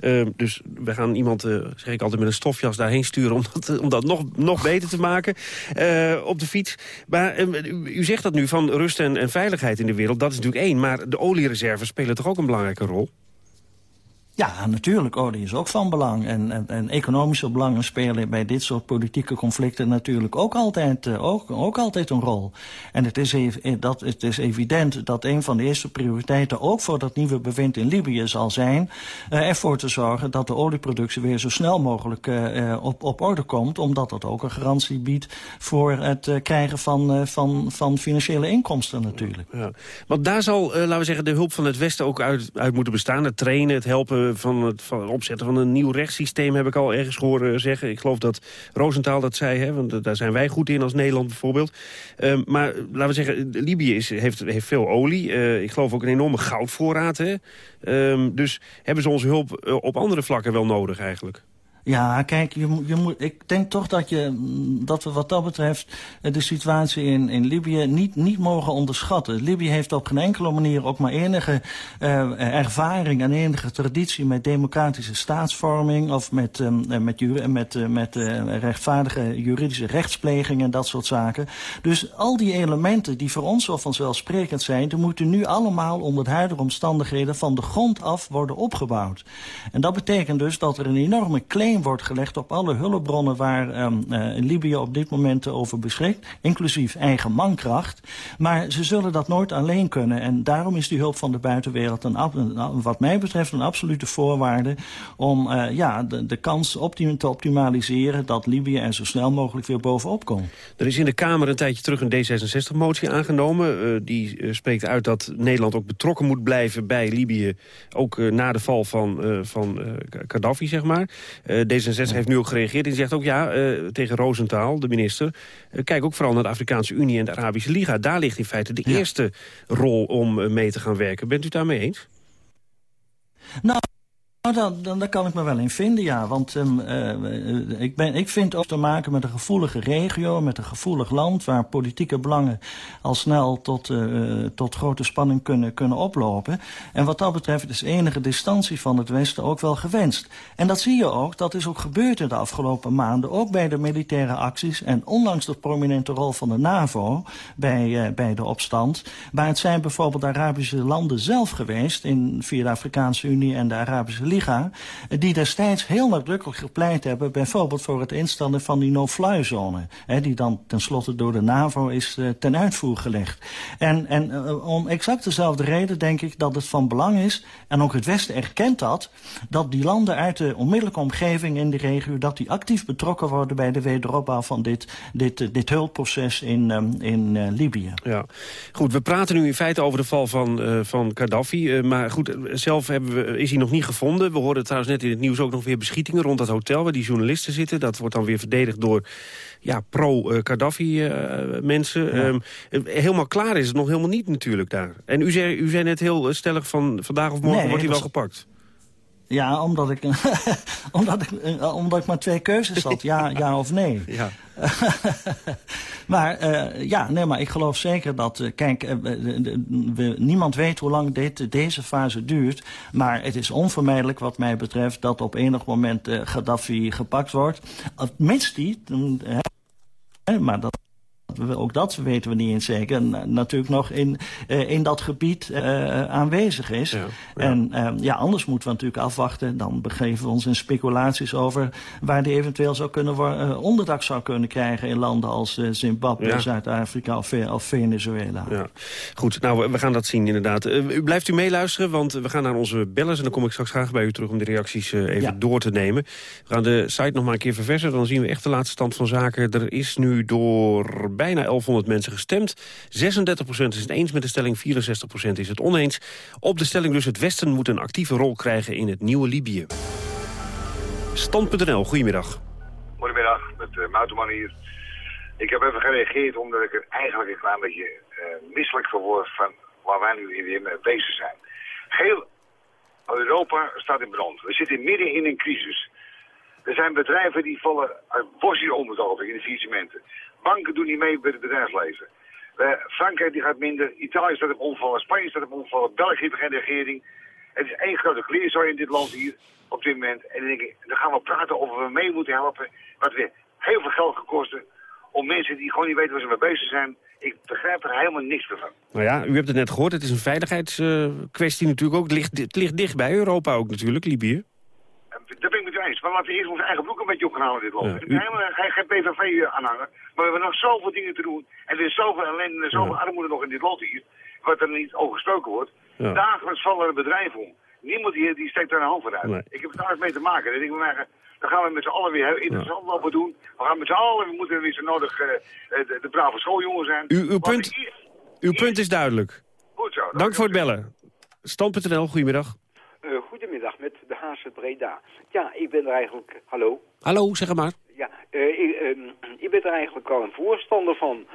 [SPEAKER 15] Uh, dus we gaan iemand, uh, zeg ik altijd, met een stofjas daarheen sturen... om dat, om dat nog, nog beter te maken uh, op de fiets. Maar u, u, zegt dat nu van rust en, en veiligheid in de wereld. Dat is natuurlijk één, maar de oliereserves spelen toch ook een belangrijke rol?
[SPEAKER 22] Ja, natuurlijk. Olie is ook van belang. En, en, en, economische belangen spelen bij dit soort politieke conflicten natuurlijk ook altijd, uh, ook, ook altijd een rol. En het is, dat, het is evident dat een van de eerste prioriteiten ook voor dat nieuwe bewind in Libië zal zijn uh, ervoor te zorgen dat de olieproductie weer zo snel mogelijk uh, op, op orde komt. Omdat dat ook een garantie biedt voor het krijgen van, van, van financiële inkomsten natuurlijk.
[SPEAKER 15] Ja. Want daar zal, laten we zeggen, de hulp van het Westen ook uit, uit moeten bestaan. Het trainen, het helpen van het, van opzetten van een nieuw rechtssysteem... heb ik al ergens gehoord zeggen. Ik geloof dat Roosentaal dat zei, hè, want daar zijn wij goed in als Nederland bijvoorbeeld. Um, maar laten we zeggen, Libië is, heeft, heeft veel olie. Uh, ik geloof ook een enorme goudvoorraad. Hè? Um, dus hebben ze onze hulp uh, op andere vlakken wel nodig eigenlijk?
[SPEAKER 22] Ja, kijk, je, je moet, ik denk toch dat, je, dat we wat dat betreft de situatie in, in Libië niet, niet mogen onderschatten. Libië heeft op geen enkele manier ook maar enige uh, ervaring en enige traditie met democratische staatsvorming of met, um, met, met, met rechtvaardige juridische rechtspleging en dat soort zaken. Dus al die elementen die voor ons zo vanzelfsprekend zijn, die moeten nu allemaal onder de huidige omstandigheden van de grond af worden opgebouwd. En dat betekent dus dat er een enorme claim wordt gelegd op alle hulpbronnen waar um, uh, Libië op dit moment over beschikt, inclusief eigen mankracht. Maar ze zullen dat nooit alleen kunnen en daarom is die hulp van de buitenwereld een, wat mij betreft een absolute voorwaarde om uh, ja, de, de kans te optimaliseren dat Libië er zo snel mogelijk weer bovenop komt.
[SPEAKER 15] Er is in de Kamer een tijdje terug een D66-motie aangenomen. Uh, die spreekt uit dat Nederland ook betrokken moet blijven bij Libië, ook na de val van, van Gaddafi, zeg maar. D66 heeft nu ook gereageerd en zegt ook ja, uh, tegen Rosenthal, de minister... Uh, kijk ook vooral naar de Afrikaanse Unie en de Arabische Liga. Daar ligt in feite de ja. eerste rol om uh, mee te gaan werken. Bent u daarmee eens?
[SPEAKER 22] Nou, Nou, dan, daar kan ik me wel in vinden, ja. Want um, uh, ik, ben, ik vind ook te maken met een gevoelige regio, met een gevoelig land... waar politieke belangen al snel tot, uh, tot grote spanning kunnen, kunnen oplopen. En wat dat betreft is enige distantie van het Westen ook wel gewenst. En dat zie je ook, dat is ook gebeurd in de afgelopen maanden... ook bij de militaire acties en ondanks de prominente rol van de NAVO... bij, bij de opstand. Maar het zijn bijvoorbeeld Arabische landen zelf geweest... In, via de Afrikaanse Unie en de Arabische Liga die destijds heel nadrukkelijk gepleit hebben... bijvoorbeeld voor het instellen van die no-fly-zone... die dan tenslotte door de NAVO is uh, ten uitvoer gelegd. En, en uh, om exact dezelfde reden denk ik dat het van belang is... en ook het Westen erkent dat... dat die landen uit de onmiddellijke omgeving in de regio... dat die actief betrokken worden bij de wederopbouw van dit, dit, dit hulpproces in, in Libië.
[SPEAKER 15] Ja, goed. We praten nu in feite over de val van, van Gaddafi. maar goed, zelf hebben we, is hij nog niet gevonden. We hoorden trouwens net in het nieuws ook nog weer beschietingen rond dat hotel... waar die journalisten zitten. Dat wordt dan weer verdedigd door ja, pro-Gaddafi-mensen. Ja. Um, helemaal klaar is het nog helemaal niet natuurlijk daar. En u zei, u zei net heel stellig van vandaag of morgen nee, wordt hij wel gepakt.
[SPEAKER 22] Ja, omdat ik, omdat, ik, omdat ik maar twee keuzes had. Ja, ja of nee.
[SPEAKER 15] Ja.
[SPEAKER 22] maar uh, ja, nee, maar ik geloof zeker dat... Uh, kijk, uh, we, niemand weet hoe lang dit, deze fase duurt. Maar het is onvermijdelijk wat mij betreft... dat op enig moment Gaddafi gepakt wordt. Mits die... maar dat ook dat weten we niet eens zeker, natuurlijk nog in, uh, in dat gebied uh, aanwezig is. Ja, ja. En uh, ja, anders moeten we natuurlijk afwachten. Dan begeven we ons in speculaties over waar die eventueel zou kunnen worden, onderdak zou kunnen krijgen in landen als Zimbabwe, ja. Zuid-Afrika of, of, Venezuela.
[SPEAKER 15] Ja. Goed, nou we gaan dat zien inderdaad. u blijft u meeluisteren, want we gaan naar onze bellers en dan kom ik straks graag bij u terug om de reacties even door te nemen. We gaan de site nog maar een keer verversen, dan zien we echt de laatste stand van zaken. Er is nu door bijna 1100 mensen gestemd. 36% is het eens met de stelling, 64% is het oneens. Op de stelling dus het Westen moet een actieve rol krijgen in het nieuwe Libië. Stand.nl, goedemiddag.
[SPEAKER 23] Goedemiddag, met uh, hier. Ik heb even gereageerd omdat ik er eigenlijk een klein beetje uh, misselijk van word van waar wij nu weer mee bezig zijn. Heel Europa staat in brand. We zitten midden in een crisis. Er zijn bedrijven die vallen uit hier onder in de. Banken doen niet mee bij het bedrijfsleven. Uh, Frankrijk die gaat minder, Italië staat op omvallen, Spanje staat op omvallen, België heeft geen regering. Het is één grote kleerzooi in dit land hier op dit moment. En dan denk ik, dan gaan we praten over we mee moeten helpen. Wat weer heel veel geld gekost om mensen die gewoon niet weten waar ze mee bezig zijn. Ik begrijp er helemaal niks van.
[SPEAKER 15] Nou ja, u hebt het net gehoord, het is een veiligheidskwestie uh, natuurlijk ook. Het ligt, het ligt dicht bij Europa ook natuurlijk, Libië.
[SPEAKER 23] Dat ben ik Maar laten we eerst onze eigen broek een beetje opgehalen in dit land. Ja, u... helemaal geen PVV-aanhanger. Maar we hebben nog zoveel dingen te doen. En er is zoveel ellende en zoveel ja. armoede nog in dit land hier. Wat er niet over gesproken wordt. Ja. Dagelijks vallen er bedrijven om. Niemand hier die steekt daar een hand voor uit. Nee. Ik heb het daar mee te maken. Dan, denk ik dan gaan we met z'n allen weer heel interessant ja. lopen doen. We gaan met z'n allen, we moeten weer zo nodig uh, de, de, brave schooljongen zijn.
[SPEAKER 15] U, uw punt, hier, uw hier, punt is duidelijk.
[SPEAKER 23] Goed zo.
[SPEAKER 15] Dank voor het bellen. Stand.nl, goedemiddag.
[SPEAKER 24] Uh, goedemiddag, met de Haase Breda. Ja, ik ben er eigenlijk... Hallo?
[SPEAKER 15] Hallo, zeg maar.
[SPEAKER 24] Ja, uh, ik, uh, ik, ben er eigenlijk al een voorstander van.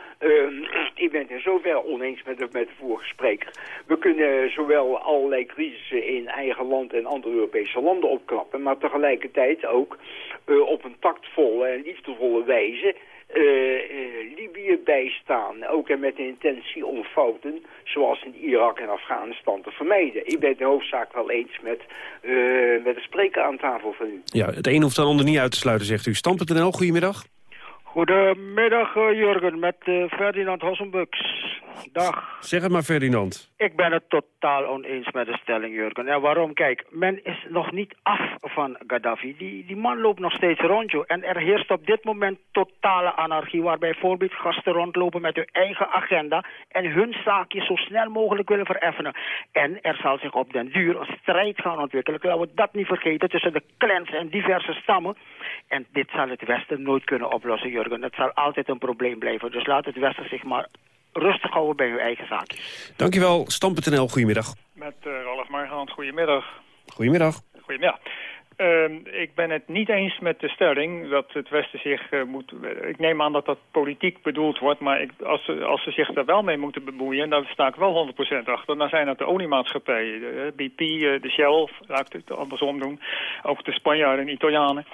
[SPEAKER 24] ik ben het in zoverre oneens met de, met de vorige spreker. We kunnen zowel allerlei crisissen in eigen land en andere Europese landen opklappen... maar tegelijkertijd ook op een tactvolle en liefdevolle wijze... Uh, uh, Libië bijstaan. Ook en met de intentie om fouten, zoals in Irak en Afghanistan, te vermijden. Ik ben het de hoofdzaak wel eens met, uh, met de spreker aan tafel van u.
[SPEAKER 15] Ja, het een hoeft dan ander niet uit te sluiten, zegt u. Stam.nl, goedemiddag.
[SPEAKER 25] Goedemiddag Jurgen, met Ferdinand Hossenbux. Dag.
[SPEAKER 15] Zeg het maar Ferdinand.
[SPEAKER 25] Ik ben het totaal oneens met de stelling Jurgen. En waarom? Kijk, men is nog niet af van Gaddafi. Die, die man loopt nog steeds rond joh. En er heerst op dit moment totale anarchie... waar bijvoorbeeld gasten rondlopen met hun eigen agenda... en hun zaakje zo snel mogelijk willen vereffenen. En er zal zich op den duur een strijd gaan ontwikkelen. Laten we dat niet vergeten tussen de clans en diverse stammen. En dit zal het Westen nooit kunnen oplossen Jurgen. Het zal altijd een probleem blijven. Dus laat het Westen zich maar rustig houden bij uw eigen zaakjes.
[SPEAKER 15] Dankjewel. Stam.nl, goedemiddag.
[SPEAKER 26] Met uh, Ralf Margaand, goedemiddag.
[SPEAKER 15] Goedemiddag.
[SPEAKER 26] Goedemiddag.
[SPEAKER 27] Ehm, ik ben het niet eens met de stelling dat het Westen zich eh, moet... Ik neem aan dat dat politiek bedoeld wordt, maar ik, als, ze, als ze zich daar wel mee moeten bemoeien... dan sta ik wel 100% achter. Dan zijn het de oliemaatschappijen, de BP, eh, de Shell, laat ik het andersom doen. Ook de Spanjaarden en Italianen.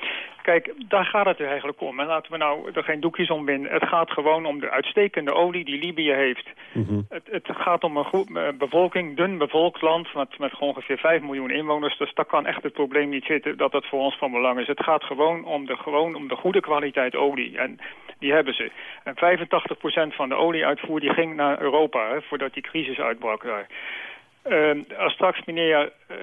[SPEAKER 27] Kijk, daar gaat het er eigenlijk om. En laten we nou er geen doekjes om winnen. Het gaat gewoon om de uitstekende olie die Libië heeft. het, het gaat om een eh, bevolking, dun bevolkt land... Met, met ongeveer 5 miljoen inwoners. Dus daar kan echt het probleem niet zitten dat dat voor ons van belang is. Het gaat gewoon om de, gewoon om de goede kwaliteit olie. En die hebben ze. En 85% van de olieuitvoer die ging naar Europa, hè, voordat die crisis uitbrak daar. Uh, als straks meneer uh,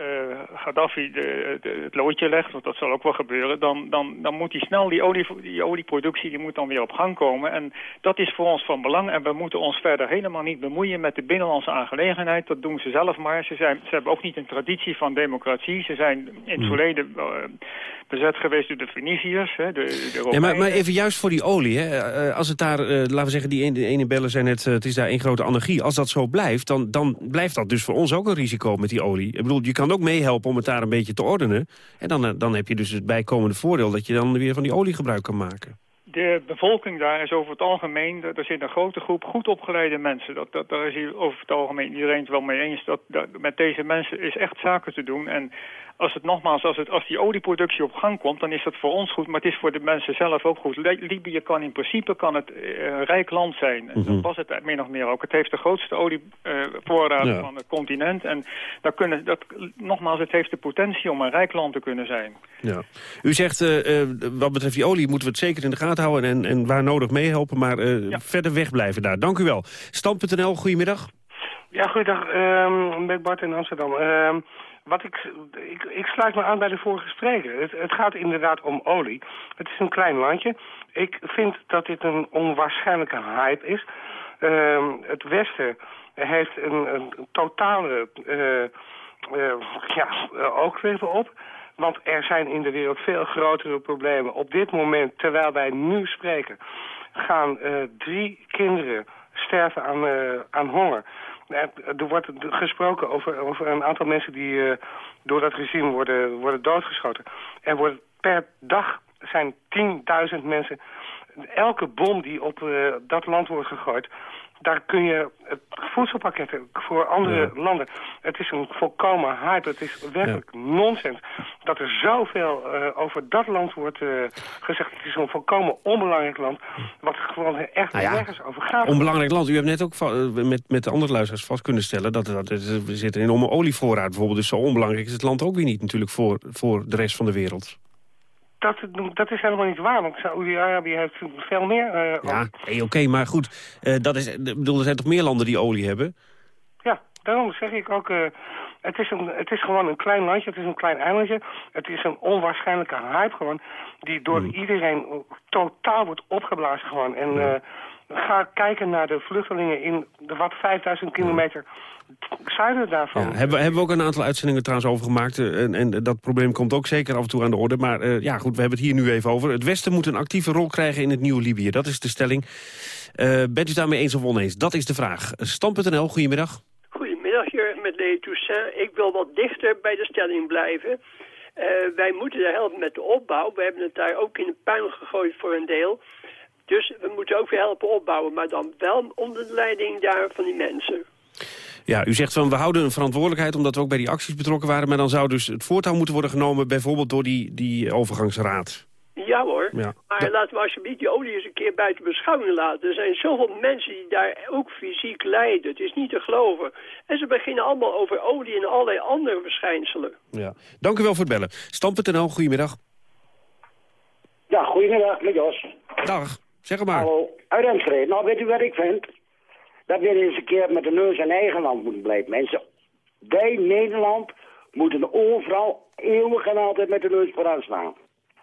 [SPEAKER 27] Gaddafi de, de, het loodje legt, want dat zal ook wel gebeuren... dan, dan, dan moet hij snel die, olie, die olieproductie die moet dan weer op gang komen. En dat is voor ons van belang. En we moeten ons verder helemaal niet bemoeien met de binnenlandse aangelegenheid. Dat doen ze zelf maar. Ze, zijn, ze hebben ook niet een traditie van democratie. Ze zijn in het
[SPEAKER 15] Hmm.
[SPEAKER 27] verleden uh, bezet geweest door de Feniciërs, hè, de, de
[SPEAKER 15] maar, maar even juist voor die olie. Hè. Eh, Als het daar, eh, laten we zeggen, die ene, bellen zijn het, eh, het is daar één grote anarchie. Als dat zo blijft, dan, dan blijft dat dus voor ons ook een risico met die olie. Ik bedoel, je kan ook meehelpen om het daar een beetje te ordenen. En dan, eh, dan heb je dus het bijkomende voordeel dat je dan weer van die olie gebruik kan maken.
[SPEAKER 27] De bevolking daar is over het algemeen, er zit een grote groep goed opgeleide mensen. Dat, dat, daar is hier over het algemeen iedereen het wel mee eens. Dat, dat, met deze mensen is echt zaken te doen. En als het nogmaals, als, het, als die olieproductie op gang komt, dan is dat voor ons goed. Maar het is voor de mensen zelf ook goed. Li- Libië kan in principe kan het eh, een rijk land zijn. En Dat was het min of meer ook. Het heeft de grootste olievoorraad
[SPEAKER 15] Ja.
[SPEAKER 27] van het continent. En daar kunnen, dat, nogmaals, het heeft de potentie om een rijk land te kunnen zijn.
[SPEAKER 15] Ja. U zegt, eh, eh, wat betreft die olie moeten we het zeker in de gaten houden... en, en waar nodig meehelpen, maar eh, verder wegblijven daar. Dank u wel. Stand.nl, goedemiddag.
[SPEAKER 28] Ja, goeiedag. Ehm met Bart in Amsterdam. Ehm, wat ik, ik, ik sluit me aan bij de vorige spreker. Het, het gaat inderdaad om olie. Het is een klein landje. Ik vind dat dit een onwaarschijnlijke hype is. Ehm, het Westen heeft een, een totale eh, eh, ja, oogweg op. Want er zijn in de wereld veel grotere problemen. Op dit moment, terwijl wij nu spreken, gaan eh, drie kinderen sterven aan, aan honger. Eh, Er wordt gesproken over, over een aantal mensen die eh, door dat regime worden, worden doodgeschoten. Er wordt per dag zijn 10.000 mensen. Elke bom die op eh, dat land wordt gegooid, daar kun je het voedselpakketten voor andere landen. Het is een volkomen hype. Het is werkelijk nonsens dat er zoveel eh, over dat land wordt eh, gezegd. Het is een volkomen onbelangrijk land, wat gewoon echt
[SPEAKER 15] Nou ja,
[SPEAKER 28] nergens over gaat.
[SPEAKER 15] Onbelangrijk land. U hebt net ook eh, met, met de andere luisteraars vast kunnen stellen... dat, dat er we zitten in een enorme olievoorraad bijvoorbeeld. Dus zo onbelangrijk is het land ook weer niet natuurlijk voor, voor de rest van de wereld.
[SPEAKER 28] Dat, dat is helemaal niet waar, want Saoedi-Arabië heeft veel meer... eh,
[SPEAKER 15] Ja, oké, maar goed. eh, dat is, bedoel, er zijn toch meer landen die olie hebben?
[SPEAKER 28] Ja, daarom zeg ik ook... eh, het, is een, het is gewoon een klein landje, het is een klein eilandje. Het is een onwaarschijnlijke hype gewoon... die door
[SPEAKER 15] Hmm.
[SPEAKER 28] iedereen totaal wordt opgeblazen gewoon. En ga kijken naar de vluchtelingen in de wat 5000 kilometer zuiden daarvan.
[SPEAKER 15] Ja, hebben, we- hebben we ook een aantal uitzendingen trouwens over gemaakt. eh, En, en dat probleem komt ook zeker af en toe aan de orde. Maar eh, ja, goed, we hebben het hier nu even over. Het Westen moet een actieve rol krijgen in het nieuwe Libië. Dat is de stelling. Eh, bent u het daarmee eens of oneens? Dat is de vraag. Stam.nl, goedemiddag.
[SPEAKER 29] Goedemiddag, hier met Lee Toussaint. Ik wil wat dichter bij de stelling blijven. Eh, wij moeten daar helpen met de opbouw. We hebben het daar ook in de puin gegooid voor een deel. Dus we moeten ook weer helpen opbouwen. Maar dan wel onder de leiding daar van die mensen.
[SPEAKER 15] Ja, u zegt van we houden een verantwoordelijkheid omdat we ook bij die acties betrokken waren. Maar dan zou dus het voortouw moeten worden genomen bijvoorbeeld door die, die overgangsraad.
[SPEAKER 29] Ja hoor.
[SPEAKER 15] Ja.
[SPEAKER 29] Maar laten we alsjeblieft die olie eens een keer buiten beschouwing laten. Er zijn zoveel mensen die daar ook fysiek lijden. Het is niet te geloven. En ze beginnen allemaal over olie en allerlei andere verschijnselen.
[SPEAKER 15] Ja. Dank u wel voor het bellen. Stam.nl, goedemiddag.
[SPEAKER 26] Ja, goedemiddag, met Jos.
[SPEAKER 15] Dag, zeg het maar.
[SPEAKER 26] Hallo, uit Enschede. Nou, weet u wat ik vind? Dat we eens een keer met de neus in eigen land moeten blijven. Mensen, wij Nederland moeten overal eeuwig en altijd met de neus vooraan staan.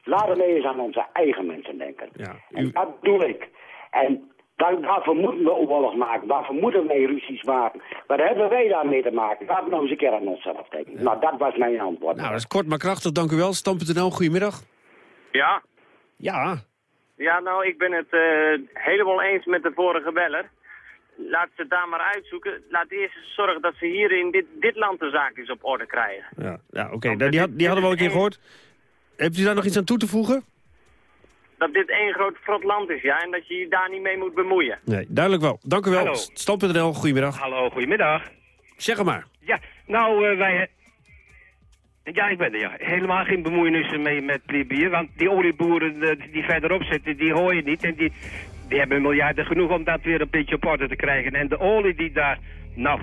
[SPEAKER 26] Laten we eens aan onze eigen mensen denken.
[SPEAKER 15] Ja,
[SPEAKER 26] En dat doe ik. En daar, daarvoor moeten we oorlog maken. Daarvoor moeten wij ruzies maken. Wat hebben wij daarmee te maken? Laten we nou eens een keer aan onszelf denken. Nou, dat was mijn antwoord.
[SPEAKER 15] Nou, dat is kort maar krachtig, dank u wel. Stam.nl, goedemiddag.
[SPEAKER 30] Ja,
[SPEAKER 15] Ja,
[SPEAKER 30] ja, nou, ik ben het eh, helemaal eens met de vorige beller. Laat ze het daar maar uitzoeken. Laat eerst eens zorgen dat ze hier in dit, dit land de zaakjes op orde krijgen.
[SPEAKER 15] ja, ja oké. Nou, die, had, die hadden we al een keer gehoord. Hebt u daar nog iets aan toe te voegen?
[SPEAKER 30] Dat dit één groot frot land is, ja, en dat je je daar niet mee moet bemoeien.
[SPEAKER 15] Nee, duidelijk wel. Dank u wel. Stand.nl, goedemiddag.
[SPEAKER 31] Hallo, goedemiddag.
[SPEAKER 15] Zeg het maar.
[SPEAKER 31] Ja, nou, eh, wij... Ja, ik ben er ja. helemaal geen bemoeienissen mee met Libië. Want die olieboeren eh, die verderop zitten, die hoor je niet. En die, die hebben miljarden genoeg om dat weer een beetje op orde te krijgen. En de olie die daar, nou,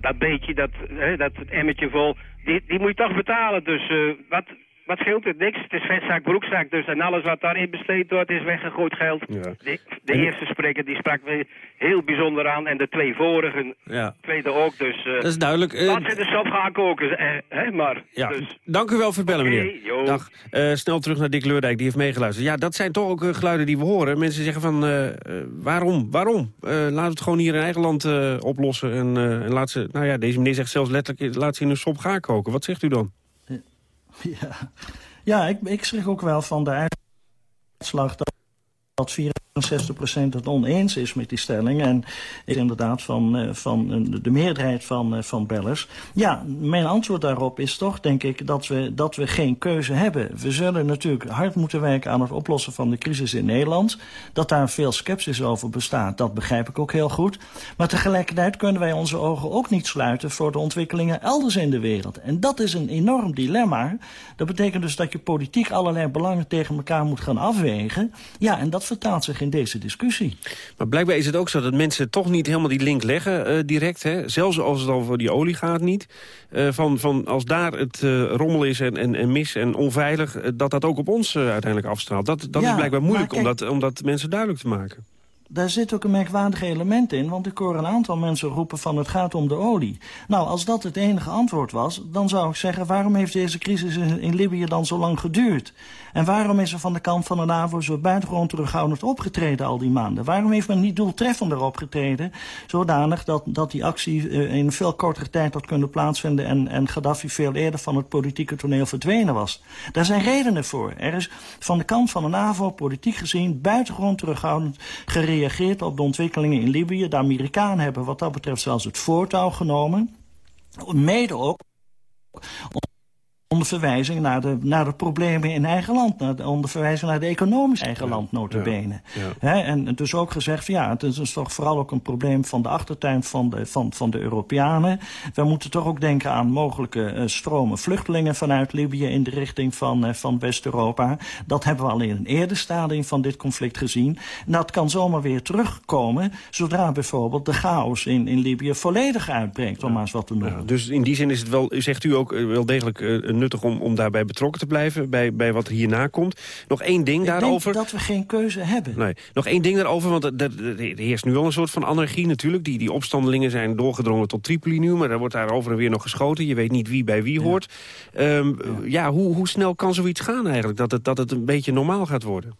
[SPEAKER 31] dat, beetje, dat, hè, dat emmertje vol, die, die moet je toch betalen. Dus eh, wat, wat scheelt het? Niks. Het is vetzak, broekzak. Dus en alles wat daarin besteed wordt is weggegooid geld. De, de eerste spreker die sprak me heel bijzonder aan. En de twee vorigen,
[SPEAKER 15] Ja.
[SPEAKER 31] tweede ook. Dus eh
[SPEAKER 15] Dat is duidelijk. Eh,
[SPEAKER 31] laat ze de sop gaan koken. Eh, hè, maar.
[SPEAKER 15] Ja,
[SPEAKER 31] Dus,
[SPEAKER 15] dank u wel voor het bellen, meneer. Dag. Eh, snel terug naar Dick Leurdijk, die heeft meegeluisterd. Ja, dat zijn toch ook eh, geluiden die we horen. Mensen zeggen van, eh, eh, waarom? Waarom? Eh laten we het gewoon hier in eigen land eh, oplossen. En, eh, en laat ze, nou ja, deze meneer zegt zelfs letterlijk, laat ze in een sop gaan koken. Wat zegt u dan?
[SPEAKER 22] Ja, ja ik, ik schrik ook wel van de uitslag dat, dat 64% het oneens is met die stelling. En is inderdaad van, eh, van eh, de meerderheid van, eh, van bellers. Ja, mijn antwoord daarop is toch, denk ik, dat we, dat we geen keuze hebben. We zullen natuurlijk hard moeten werken aan het oplossen van de crisis in Nederland. Dat daar veel sceptisch over bestaat, dat begrijp ik ook heel goed. Maar tegelijkertijd kunnen wij onze ogen ook niet sluiten voor de ontwikkelingen elders in de wereld. En dat is een enorm dilemma. Dat betekent dus dat je politiek allerlei belangen tegen elkaar moet gaan afwegen. Ja, en dat vertaalt zich in deze discussie.
[SPEAKER 15] Maar blijkbaar is het ook zo dat mensen toch niet helemaal die link leggen eh, direct. Hè? Zelfs als het over die olie gaat niet. Eh, van, van als daar het eh, rommel is en, en, en mis en onveilig... dat dat ook op ons uiteindelijk afstraalt. Dat, dat
[SPEAKER 22] Ja,
[SPEAKER 15] is blijkbaar moeilijk om, dat, om dat mensen duidelijk te maken.
[SPEAKER 22] Daar zit ook een merkwaardig element in, want ik hoor een aantal mensen roepen van het gaat om de olie. Nou, als dat het enige antwoord was, dan zou ik zeggen waarom heeft deze crisis in, Libië dan zo lang geduurd? En waarom is er van de kant van de NAVO zo buitengewoon terughoudend opgetreden al die maanden? Waarom heeft men niet doeltreffender opgetreden, zodanig dat, dat die actie eh, in veel kortere tijd had kunnen plaatsvinden en, en Gaddafi veel eerder van het politieke toneel verdwenen was? Daar zijn redenen voor. Er is van de kant van de NAVO politiek gezien buitengewoon terughoudend gereageerd op de ontwikkelingen in Libië. De Amerikanen hebben wat dat betreft zelfs het voortouw genomen. Mede ook onder verwijzing naar de, naar de problemen in eigen land. Naar de, onder verwijzing naar de economische eigen land, notabene. Hè, en dus ook gezegd, van, ja, het is toch vooral ook een probleem van de achtertuin van de, van, van de Europeanen. We moeten toch ook denken aan mogelijke eh, stromen vluchtelingen vanuit Libië in de richting van, eh, van West-Europa. Dat hebben we al in een eerder stadium van dit conflict gezien. En dat kan zomaar weer terugkomen zodra bijvoorbeeld de chaos in, in Libië volledig uitbreekt, om maar eens wat te noemen.
[SPEAKER 15] Dus in die zin is het wel, zegt u ook, eh, wel degelijk eh, nuttig om, om daarbij betrokken te blijven... bij, bij wat hierna komt. Nog één ding
[SPEAKER 22] Ik
[SPEAKER 15] daarover.
[SPEAKER 22] denk dat we geen keuze hebben.
[SPEAKER 15] Nee, nog één ding daarover, want er, er- er heerst nu wel een soort van anarchie natuurlijk. Die, die opstandelingen zijn doorgedrongen tot Tripoli nu, maar er wordt daar over en weer nog geschoten. Je weet niet wie bij wie hoort. Ehm, ja, hoe, hoe snel kan zoiets gaan eigenlijk, dat het, dat het een beetje normaal gaat worden?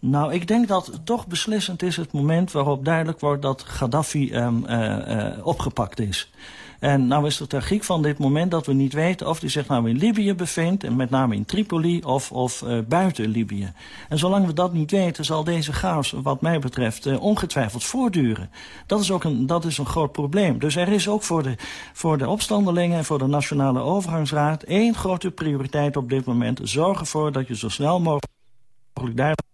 [SPEAKER 22] Nou, ik denk dat toch beslissend is het moment waarop duidelijk wordt dat Gaddafi ehm, eh, eh, opgepakt is. En nou is de tragiek van dit moment dat we niet weten of hij zich nou in Libië bevindt, en met name in Tripoli, of, of eh, buiten Libië. En zolang we dat niet weten, zal deze chaos, wat mij betreft, eh, ongetwijfeld voortduren. Dat is ook een, dat is een groot probleem. Dus er is ook voor de, voor de opstandelingen en voor de Nationale Overgangsraad één grote prioriteit op dit moment. Zorg ervoor dat je zo snel mogelijk duidelijkheid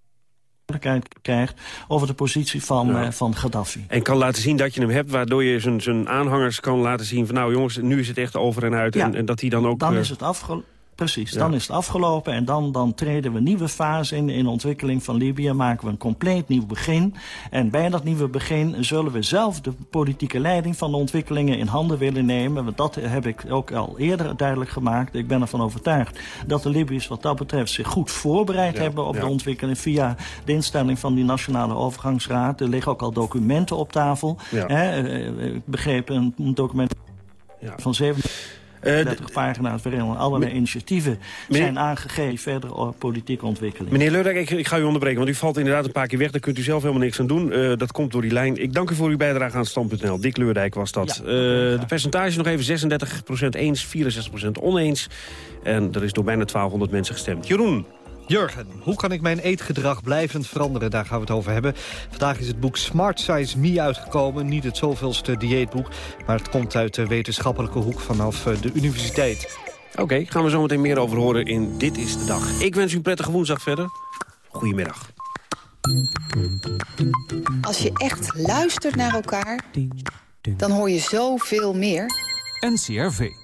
[SPEAKER 22] krijgt over de positie van,
[SPEAKER 15] Ja.
[SPEAKER 22] eh, van Gaddafi.
[SPEAKER 15] En kan laten zien dat je hem hebt, waardoor je zijn, zijn aanhangers kan laten zien... van nou jongens, nu is het echt over en uit.
[SPEAKER 22] Ja,
[SPEAKER 15] En, en dat hij dan ook...
[SPEAKER 22] Dan
[SPEAKER 15] eh,
[SPEAKER 22] is het afgelopen. Precies,
[SPEAKER 15] Ja.
[SPEAKER 22] dan is het afgelopen en dan, dan treden we een nieuwe fase in, in de ontwikkeling van Libië. Maken we een compleet nieuw begin. En bij dat nieuwe begin zullen we zelf de politieke leiding van de ontwikkelingen in handen willen nemen. Want dat heb ik ook al eerder duidelijk gemaakt. Ik ben ervan overtuigd dat de Libiërs wat dat betreft zich goed voorbereid
[SPEAKER 15] Ja,
[SPEAKER 22] hebben op
[SPEAKER 15] ja.
[SPEAKER 22] de ontwikkeling via de instelling van die Nationale Overgangsraad. Er liggen ook al documenten op tafel. Hè, eh, eh, ik begreep een, document van 37 pagina's waarin allerlei initiatieven zijn aangegeven verdere politieke ontwikkeling.
[SPEAKER 15] Meneer Leurdijk, ik, ik ga u onderbreken, want u valt inderdaad een paar keer weg. Daar kunt u zelf helemaal niks aan doen. Eh, dat komt door die lijn. Ik dank u voor uw bijdrage aan Stand.nl. Dick Leurdijk was dat. Eh, de percentage nog even 36% eens, 64% oneens. En er is door bijna 1200 mensen gestemd. Jeroen.
[SPEAKER 32] Jurgen, hoe kan ik mijn eetgedrag blijvend veranderen? Daar gaan we het over hebben. Vandaag is het boek Smart Size Me uitgekomen. Niet het zoveelste dieetboek, maar het komt uit de wetenschappelijke hoek vanaf eh, de universiteit.
[SPEAKER 15] Oké, gaan we zo meteen meer over horen in Dit is de Dag. Ik wens u een prettige woensdag verder. Goedemiddag.
[SPEAKER 26] Als je echt luistert naar elkaar, dan hoor je zoveel meer.
[SPEAKER 1] NCRV.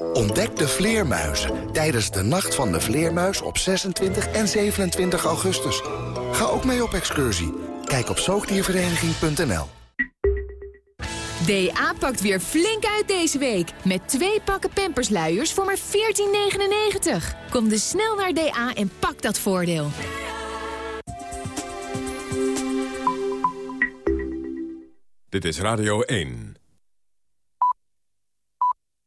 [SPEAKER 14] Ontdek de vleermuizen tijdens de Nacht van de Vleermuis op 26 en 27 augustus. Ga ook mee op excursie. Kijk op zoogdiervereniging.nl.
[SPEAKER 33] DA pakt weer flink uit deze week. Met twee pakken pampersluiers voor maar 14,99. Kom dus snel naar DA en pak dat voordeel.
[SPEAKER 1] Dit is Radio 1.